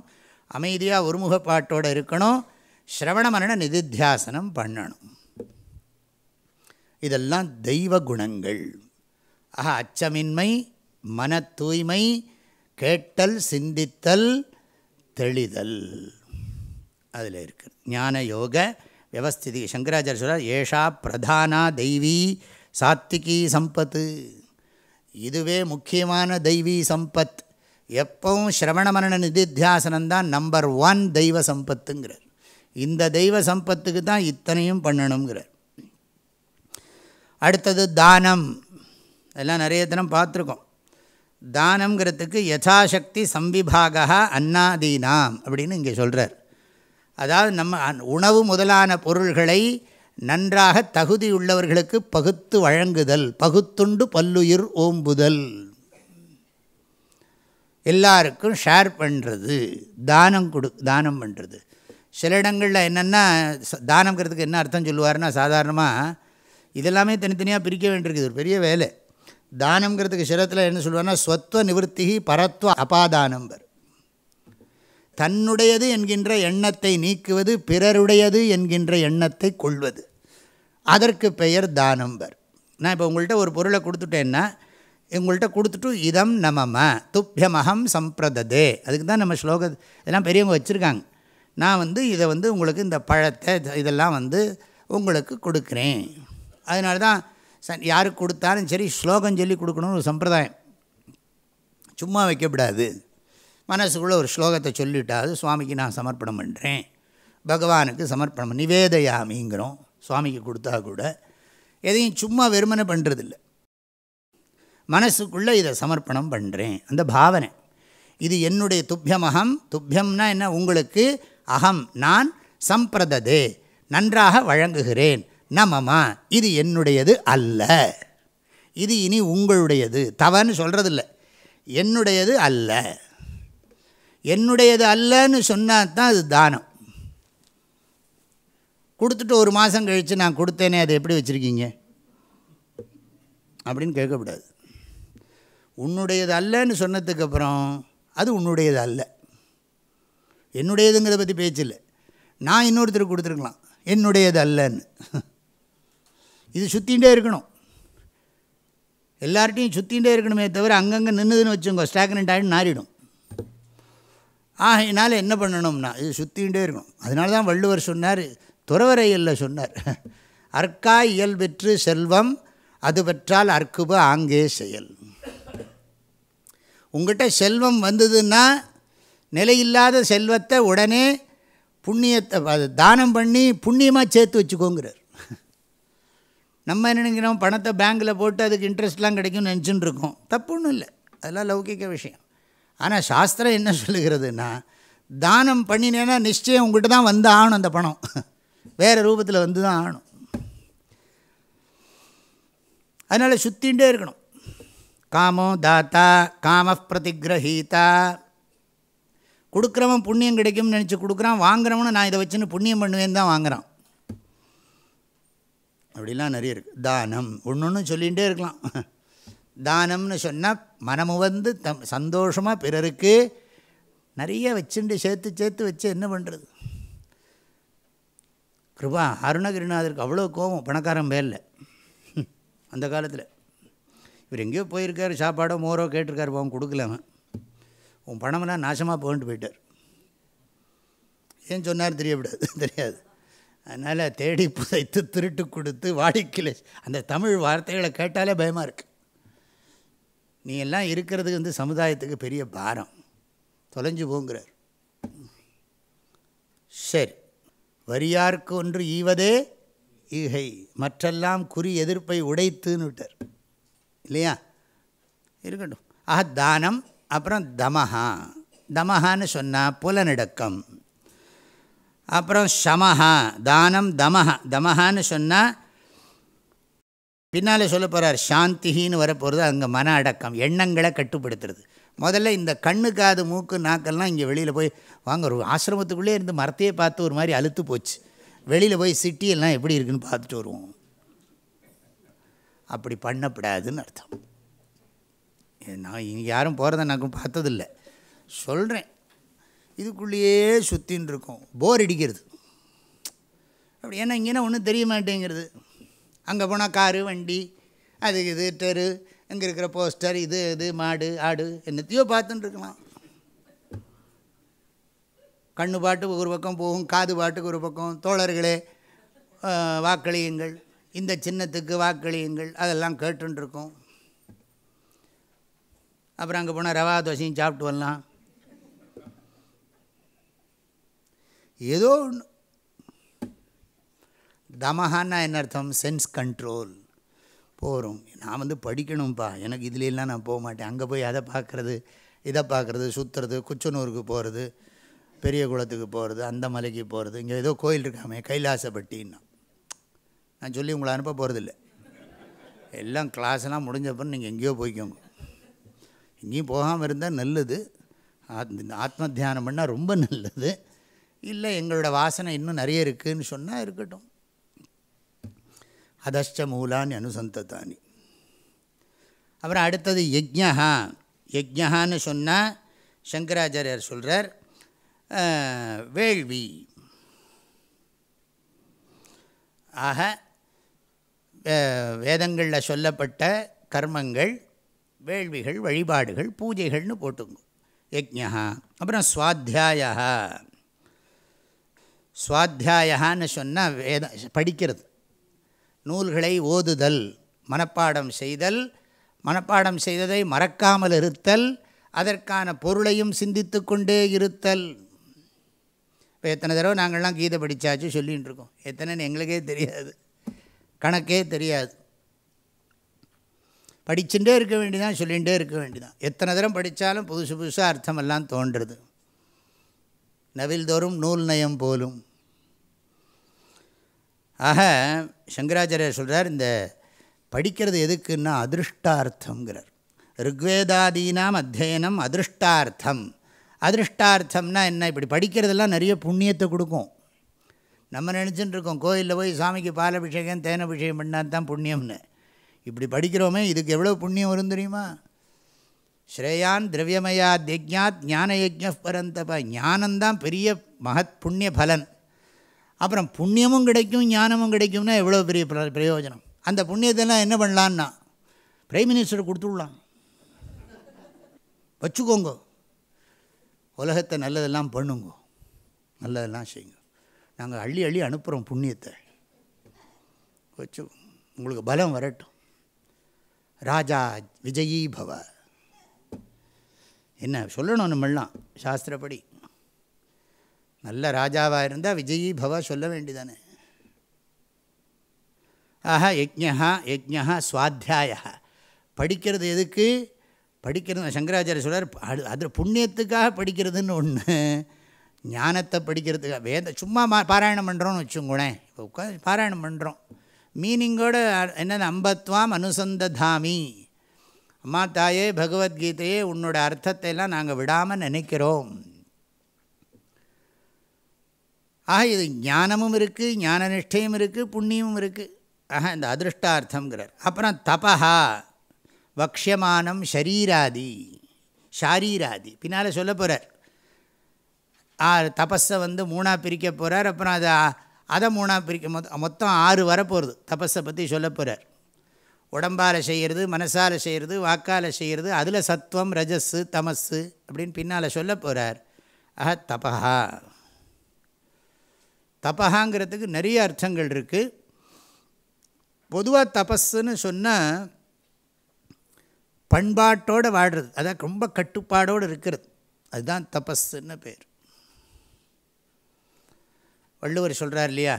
அமைதியாக ஒருமுகப்பாட்டோடு இருக்கணும் ஸ்ரவண மரண நிதித்தியாசனம் பண்ணணும். இதெல்லாம் தெய்வ குணங்கள். ஆஹா அச்சமின்மை மன தூய்மை கேட்டல் சிந்தித்தல் தெளிதல். அதில் இருக்குது ஞான யோக வியவஸ்திதி. சங்கராச்சாரிய சொல்கிறார் ஏஷா பிரதானா தெய்வீ சாத்திகி சம்பத்து இதுவே முக்கியமான தெய்வீ சம்பத். எப்பவும் ஸ்ரவண மரண நிதித்தியாசனம்தான் நம்பர் ஒன் தெய்வ சம்பத்துங்கிறார். இந்த தெய்வ சம்பத்துக்கு தான் இத்தனையும் பண்ணணுங்கிறார். அடுத்தது தானம். எல்லாம் நிறைய தினம் பார்த்துருக்கோம். தானங்கிறதுக்கு யதாசக்தி சம்விபாகா அன்னாதீனாம் அப்படின்னு இங்கே சொல்கிறார் அதாவது நம்ம உணவு முதலான பொருள்களை நன்றாக தகுதியுள்ளவர்களுக்கு பகுத்து வழங்குதல் பகுத்துண்டு பல்லுயிர் ஓம்புதல். எல்லாருக்கும் ஷேர் பண்ணுறது தானம் கொடு தானம் பண்ணுறது சில இடங்களில் என்னென்னா தானங்கிறதுக்கு என்ன அர்த்தம் சொல்லுவார்னா சாதாரணமாக இதெல்லாமே தனித்தனியாக பிரிக்க வேண்டியிருக்குது ஒரு பெரிய வேலை. தானங்கிறதுக்கு சிரத்தில் என்ன சொல்லுவார்னா ஸ்வத்வ நிவர்த்தி பரத்வ அபாதானம்பர். தன்னுடையது என்கின்ற எண்ணத்தை நீக்குவது பிறருடையது என்கின்ற எண்ணத்தை கொள்வது. அதற்கு பெயர் தானம்பர். நான் இப்போ உங்கள்கிட்ட ஒரு பொருளை கொடுத்துட்டேன்னா உங்கள்கிட்ட கொடுத்துட்டு இதம் நமம துப்பியமகம் சம்பிரததே. அதுக்கு தான் நம்ம ஸ்லோக இதெல்லாம் பெரியவங்க வச்சுருக்காங்க. நான் வந்து இதை வந்து உங்களுக்கு இந்த பழத்தை இதெல்லாம் வந்து உங்களுக்கு கொடுக்குறேன். அதனால தான் சன் யாருக்கு கொடுத்தாலும் சரி ஸ்லோகம் சொல்லி கொடுக்கணும்னு ஒரு சம்பிரதாயம். சும்மா வைக்கப்படாது மனசுக்குள்ளே ஒரு ஸ்லோகத்தை சொல்லிட்டாது சுவாமிக்கு நான் சமர்ப்பணம் பண்ணுறேன் பகவானுக்கு சமர்ப்பணம் நிவேதையாமிங்கிறோம். சுவாமிக்கு கொடுத்தா கூட. எதையும் சும்மா வெறுமனை பண்ணுறதில்ல மனசுக்குள்ளே இதை சமர்ப்பணம் பண்ணுறேன் அந்த பாவனை. இது என்னுடைய துப்பியமகம் துப்பியம்னா என்ன? உங்களுக்கு அகம். நான் சம்பிரததே. நன்றாக வழங்குகிறேன். நமமா இது என்னுடையது அல்ல. இது இனி உங்களுடையது. தவன்னு சொல்கிறதில்ல என்னுடையது அல்ல. என்னுடையது அல்லன்னு சொன்னால் தான் அது தானம். கொடுத்துட்டு ஒரு மாதம் கழித்து நான் கொடுத்தேனே அதை எப்படி வச்சுருக்கீங்க? அப்படின்னு கேட்கக்கூடாது. உன்னுடையது அல்லன்னு சொன்னதுக்கப்புறம் அது உன்னுடையது அல்ல. என்னுடையதுங்கிறத பற்றி பேச்சில்லை நான் இன்னொருத்தருக்கு கொடுத்துருக்கலாம். என்னுடையது அல்லன்னு. இது சுற்றிகிட்டே இருக்கணும். எல்லார்ட்டையும் சுற்றிகிட்டே இருக்கணுமே தவிர அங்கங்கே நின்றுதுன்னு வச்சுக்கோங்க ஸ்டாக்னண்ட் ஆகிட்டு நாரிடும் என்னால் என்ன பண்ணணும்னா இது சுற்றிகிட்டே இருக்கணும். அதனால தான் வள்ளுவர் சொன்னார் துறவரையில் சொன்னார். அற்கா இயல் பெற்று செல்வம் அது பெற்றால் அற்குப ஆங்கே செயல். உங்கள்கிட்ட செல்வம் வந்ததுன்னா நிலையில்லாத செல்வத்தை உடனே புண்ணியத்தை தானம் பண்ணி புண்ணியமாக சேர்த்து வச்சுக்கோங்கிறார். நம்ம என்ன நினைக்கிறோம்? பணத்தை பேங்க்கில் போட்டு அதுக்கு இன்ட்ரெஸ்ட்லாம் கிடைக்கும்னு நினச்சின்னு இருக்கோம். தப்பு ஒன்றும் இல்லை. அதெல்லாம் லௌகிக்க விஷயம். ஆனால் சாஸ்திரம் என்ன சொல்லுகிறதுனா தானம் பண்ணினேன்னா நிச்சயம் உங்கள்கிட்ட தான் வந்து ஆகணும் அந்த பணம். வேறு ரூபத்தில் வந்து தான் ஆகணும். அதனால் சுற்றிகிட்டே இருக்கணும். காமோ தாத்தா காம பிரதிகிரகீதா கொடுக்குறவன் புண்ணியம் கிடைக்கும்னு நினச்சி கொடுக்குறான் வாங்குறவனும் நான் இதை வச்சுன்னு புண்ணியம் பண்ணுவேன்னு தான் வாங்குறான். அப்படிலாம் நிறைய இருக்குது தானம். ஒன்று ஒன்று சொல்லிகிட்டே இருக்கலாம். தானம்னு சொன்னால் மனமு வந்து தம் சந்தோஷமாக பிறருக்கு நிறைய வச்சுட்டு சேர்த்து சேர்த்து வச்சு என்ன பண்ணுறது கிருபா அருணகிரிநாதருக்கு அவ்வளோ கோபம். பணக்காரன் பேரில் அந்த காலத்தில். இவர் எங்கேயோ போயிருக்கார் சாப்பாடோ மோரோ கேட்டிருக்காரு அவன். கொடுக்கலாம உன் பணமெல்லாம் நாசமாக போகன்ட்டு போயிட்டார். ஏன் சொன்னார் தெரியப்படாது தெரியாது. அதனால் தேடி புதைத்து திருட்டு கொடுத்து வாடிக்கையில் அந்த தமிழ் வார்த்தைகளை கேட்டாலே பயமாக இருக்குது நீ எல்லாம் இருக்கிறது வந்து சமுதாயத்துக்கு பெரிய பாரம். தொலைஞ்சு போங்கிறார். சரி. வரியார்க்கு ஒன்று ஈவதே ஈகை மற்றெல்லாம் குறி எதிர்ப்பை உடைத்துன்னு விட்டார் இல்லையா? இருக்கட்டும். ஆஹா தானம் அப்புறம் தமஹா. தமஹான்னு சொன்னால் புலநடக்கம் அப்புறம் ஷமஹா தானம் தமஹா. தமஹான்னு சொன்னால் பின்னால் சொல்ல போகிறார் சாந்திகின்னு வரப்போகிறது அங்கே மன அடக்கம் எண்ணங்களை கட்டுப்படுத்துறது. முதல்ல இந்த கண்ணு காது மூக்கு நாக்கெல்லாம் இங்கே வெளியில் போய் வாங்க ஒரு ஆசிரமத்துக்குள்ளே இருந்து மரத்தையே பார்த்து ஒரு மாதிரி அழுத்து போச்சு. வெளியில் போய் சிட்டியெல்லாம் எப்படி இருக்குன்னு பார்த்துட்டு வருவோம். அப்படி பண்ணப்படாதுன்னு அர்த்தம். நான் இங்கே யாரும் போகிறத நான் பார்த்ததில்லை. சொல்கிறேன் இதுக்குள்ளேயே சுற்றின்னு இருக்கும் போர் அடிக்கிறது. அப்படி ஏன்னா இங்கேனா ஒன்றும் தெரிய மாட்டேங்கிறது. அங்கே போனால் காரு வண்டி அது இது டெரு இங்கே இருக்கிற போஸ்டர் இது இது மாடு ஆடு என்னத்தையோ பார்த்துட்டு இருக்கலாம் கண்ணு பாட்டுக்கு ஒரு பக்கம் போகும் காது பாட்டுக்கு ஒரு பக்கம் தோழர்களே வாக்களியுங்கள். இந்த சின்னத்துக்கு வாக்களியுங்கள். அதெல்லாம் கேட்டுருக்கோம் அப்புறம் அங்கே போனால் ரவா தோசையும் சாப்பிட்டு வரலாம். ஏதோ ஒன்று. தமஹான்னா என்ன அர்த்தம்? சென்ஸ் கண்ட்ரோல் போகிறோம் நான் வந்து படிக்கணும்ப்பா எனக்கு இதுலெல்லாம் நான் போக மாட்டேன். அங்கே போய் அதை பார்க்குறது இதை பார்க்குறது சுற்றுறது குச்சனூருக்கு போகிறது பெரிய குளத்துக்கு போகிறது அந்த மலைக்கு போகிறது இங்கே ஏதோ கோயில் இருக்காமே கைலாசப்பட்டின்னா. நான் சொல்லி உங்களை அனுப்ப போகிறதில்ல எல்லாம் கிளாஸ்லாம் முடிஞ்சப்பறம் நீங்கள் எங்கேயோ போய்க்கோங்க. எங்கேயும் போகாமல் இருந்தால் நல்லது. ஆத்ம தியானம் பண்ணால் ரொம்ப நல்லது. இல்லை எங்களோட வாசனை இன்னும் நிறைய இருக்குதுன்னு சொன்னால் இருக்கட்டும். அதஷ்ட மூலான்னு அனுசந்ததானி. அப்புறம் அடுத்தது யஜ்யா யஜ்யான்னு சொன்னால் சங்கராச்சாரியார் சொல்கிறார் வேள்வி. ஆக வேதங்களில் சொல்லப்பட்ட கர்மங்கள் வேள்விகள் வழிபாடுகள் பூஜைகள்னு போட்டுங்க யஜ்யா அப்புறம் சுவாத்தியாயா சுவாத்தியாயான்னு சொன்னால் வேத படிக்கிறது. நூல்களை ஓதுதல் மனப்பாடம் செய்தல் மனப்பாடம் செய்ததை மறக்காமல் இருத்தல் அதற்கான பொருளையும் சிந்தித்து கொண்டே இருத்தல். இப்போ எத்தனை தடவை நாங்கள்லாம் கீதை படித்தாச்சு சொல்லிகிட்டு இருக்கோம். எத்தனைன்னு எங்களுக்கே தெரியாது. கணக்கே தெரியாது. படிச்சுட்டே இருக்க வேண்டிதான் சொல்லிகிட்டே இருக்க வேண்டியதான் எத்தனை தரம் படித்தாலும் புதுசு புதுசாக அர்த்தமெல்லாம் தோன்றுறது. நவில்தோறும் நூல் நயம் போலும். ஆக சங்கராச்சாரியர் சொல்கிறார் இந்த படிக்கிறது எதுக்குன்னா அதிருஷ்டார்த்தங்கிறார் ருக்வேதாதீனாம் அத்தியனம் அதிருஷ்டார்த்தம். அதிருஷ்டார்த்தம்னா என்ன? இப்படி படிக்கிறதெல்லாம் நிறைய புண்ணியத்தை கொடுக்கும். நம்ம நினச்சிட்டு இருக்கோம் கோயிலில் போய் சாமிக்கு பாலபிஷேகம் தேனபிஷேகம் பண்ணால் தான் புண்ணியம்னு. இப்படி படிக்கிறோமே இதுக்கு எவ்வளோ புண்ணியம் வரும் தெரியுமா? ஸ்ரேயான் திரவியமயாத் யஜ்ஞாத் ஞான யஜ்ஞ பரந்தப ஞானந்தான் பெரிய மகத் புண்ணிய பலன். அப்புறம் புண்ணியமும் கிடைக்கும் ஞானமும் கிடைக்கும்னா எவ்வளோ பெரிய பிரயோஜனம்? அந்த புண்ணியத்தெல்லாம் என்ன பண்ணலான்னா பிரைம் மினிஸ்டர் கொடுத்துடலாம். வச்சுக்கோங்க. உலகத்தை நல்லதெல்லாம் பண்ணுங்க. நல்லதெல்லாம் செய்யுங்க. நாங்கள் அள்ளி அள்ளி அனுப்புகிறோம் புண்ணியத்தை. வச்சு உங்களுக்கு பலம் வரட்டும். ராஜா விஜயீ பவ. என்ன சொல்லணும் நம்மளாம் சாஸ்திரப்படி. நல்ல ராஜாவாக இருந்தால் விஜயி பவா சொல்ல வேண்டிதானே ஆஹா யஜ்யா யஜ்யா சுவாத்தியாய படிக்கிறது எதுக்கு? படிக்கிறது சங்கராச்சாரிய சொல்கிறார் அது அது புண்ணியத்துக்காக படிக்கிறதுன்னு ஒன்று ஞானத்தை படிக்கிறதுக்காக வேத சும்மா மா பாராயணம் பண்ணுறோன்னு வச்சுங்கோனேன் இப்போ உட்காந்து பாராயணம் பண்ணுறோம் மீனிங்கோட என்னது? அம்பத்வாம் அனுசந்ததாமி. அம்மா தாயே பகவத்கீதையே உன்னோட அர்த்தத்தை எல்லாம் நாங்கள் விடாமல் நினைக்கிறோம். ஆக இது ஞானமும் இருக்குது ஞான நிஷ்டையும் இருக்குது புண்ணியமும் இருக்குது ஆக இந்த அதிருஷ்டார்த்தங்கிறார் அப்புறம் தபஹா வக்ஷமானம் ஷரீராதி ஷாரீராதி. பின்னால் சொல்ல போகிறார் ஆ தபஸை வந்து மூணாக பிரிக்க போகிறார் அப்புறம் அதை அதை மூணாக பிரிக்க மொத்த மொத்தம் ஆறு வரப்போகிறது தபஸை பற்றி சொல்ல போகிறார் உடம்பால் செய்கிறது மனசால் செய்கிறது வாக்கால் செய்கிறது அதில் சத்துவம் ரஜஸ்ஸு தமஸ்ஸு அப்படின்னு பின்னால் சொல்ல போகிறார் ஆஹ தபஹா. தபஹாங்கிறதுக்கு நிறைய அர்த்தங்கள் இருக்குது பொதுவாக தபஸ்ன்னு சொன்னால் பண்பாட்டோடு வாடுறது அதான் ரொம்ப கட்டுப்பாடோடு இருக்கிறது. அதுதான் தபஸ்ன்னு பேர். வள்ளுவர் சொல்கிறார் இல்லையா?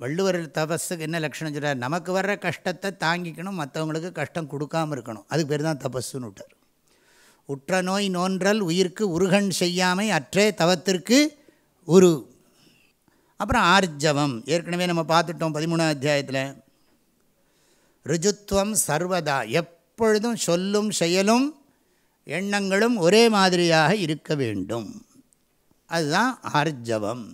வள்ளுவர் தபஸுக்கு என்ன லட்சணம் சொல்கிறார் நமக்கு வர்ற கஷ்டத்தை தாங்கிக்கணும் மற்றவங்களுக்கு கஷ்டம் கொடுக்காமல் இருக்கணும். அதுக்கு பேர் தான் தபஸ்ஸுன்னு விட்டார். உற்ற நோய் நோன்றல் உயிர்க்கு உருகன் செய்யாமை அற்றே தவத்திற்கு உரு. அப்புறம் ஆர்ஜவம். ஏற்கனவே நம்ம பார்த்துட்டோம் பதிமூணாம் அத்தியாயத்தில். ருஜுத்துவம் சர்வதா. எப்பொழுதும் சொல்லும் செயலும் எண்ணங்களும் ஒரே மாதிரியாக இருக்க வேண்டும். அதுதான் ஆர்ஜவம்.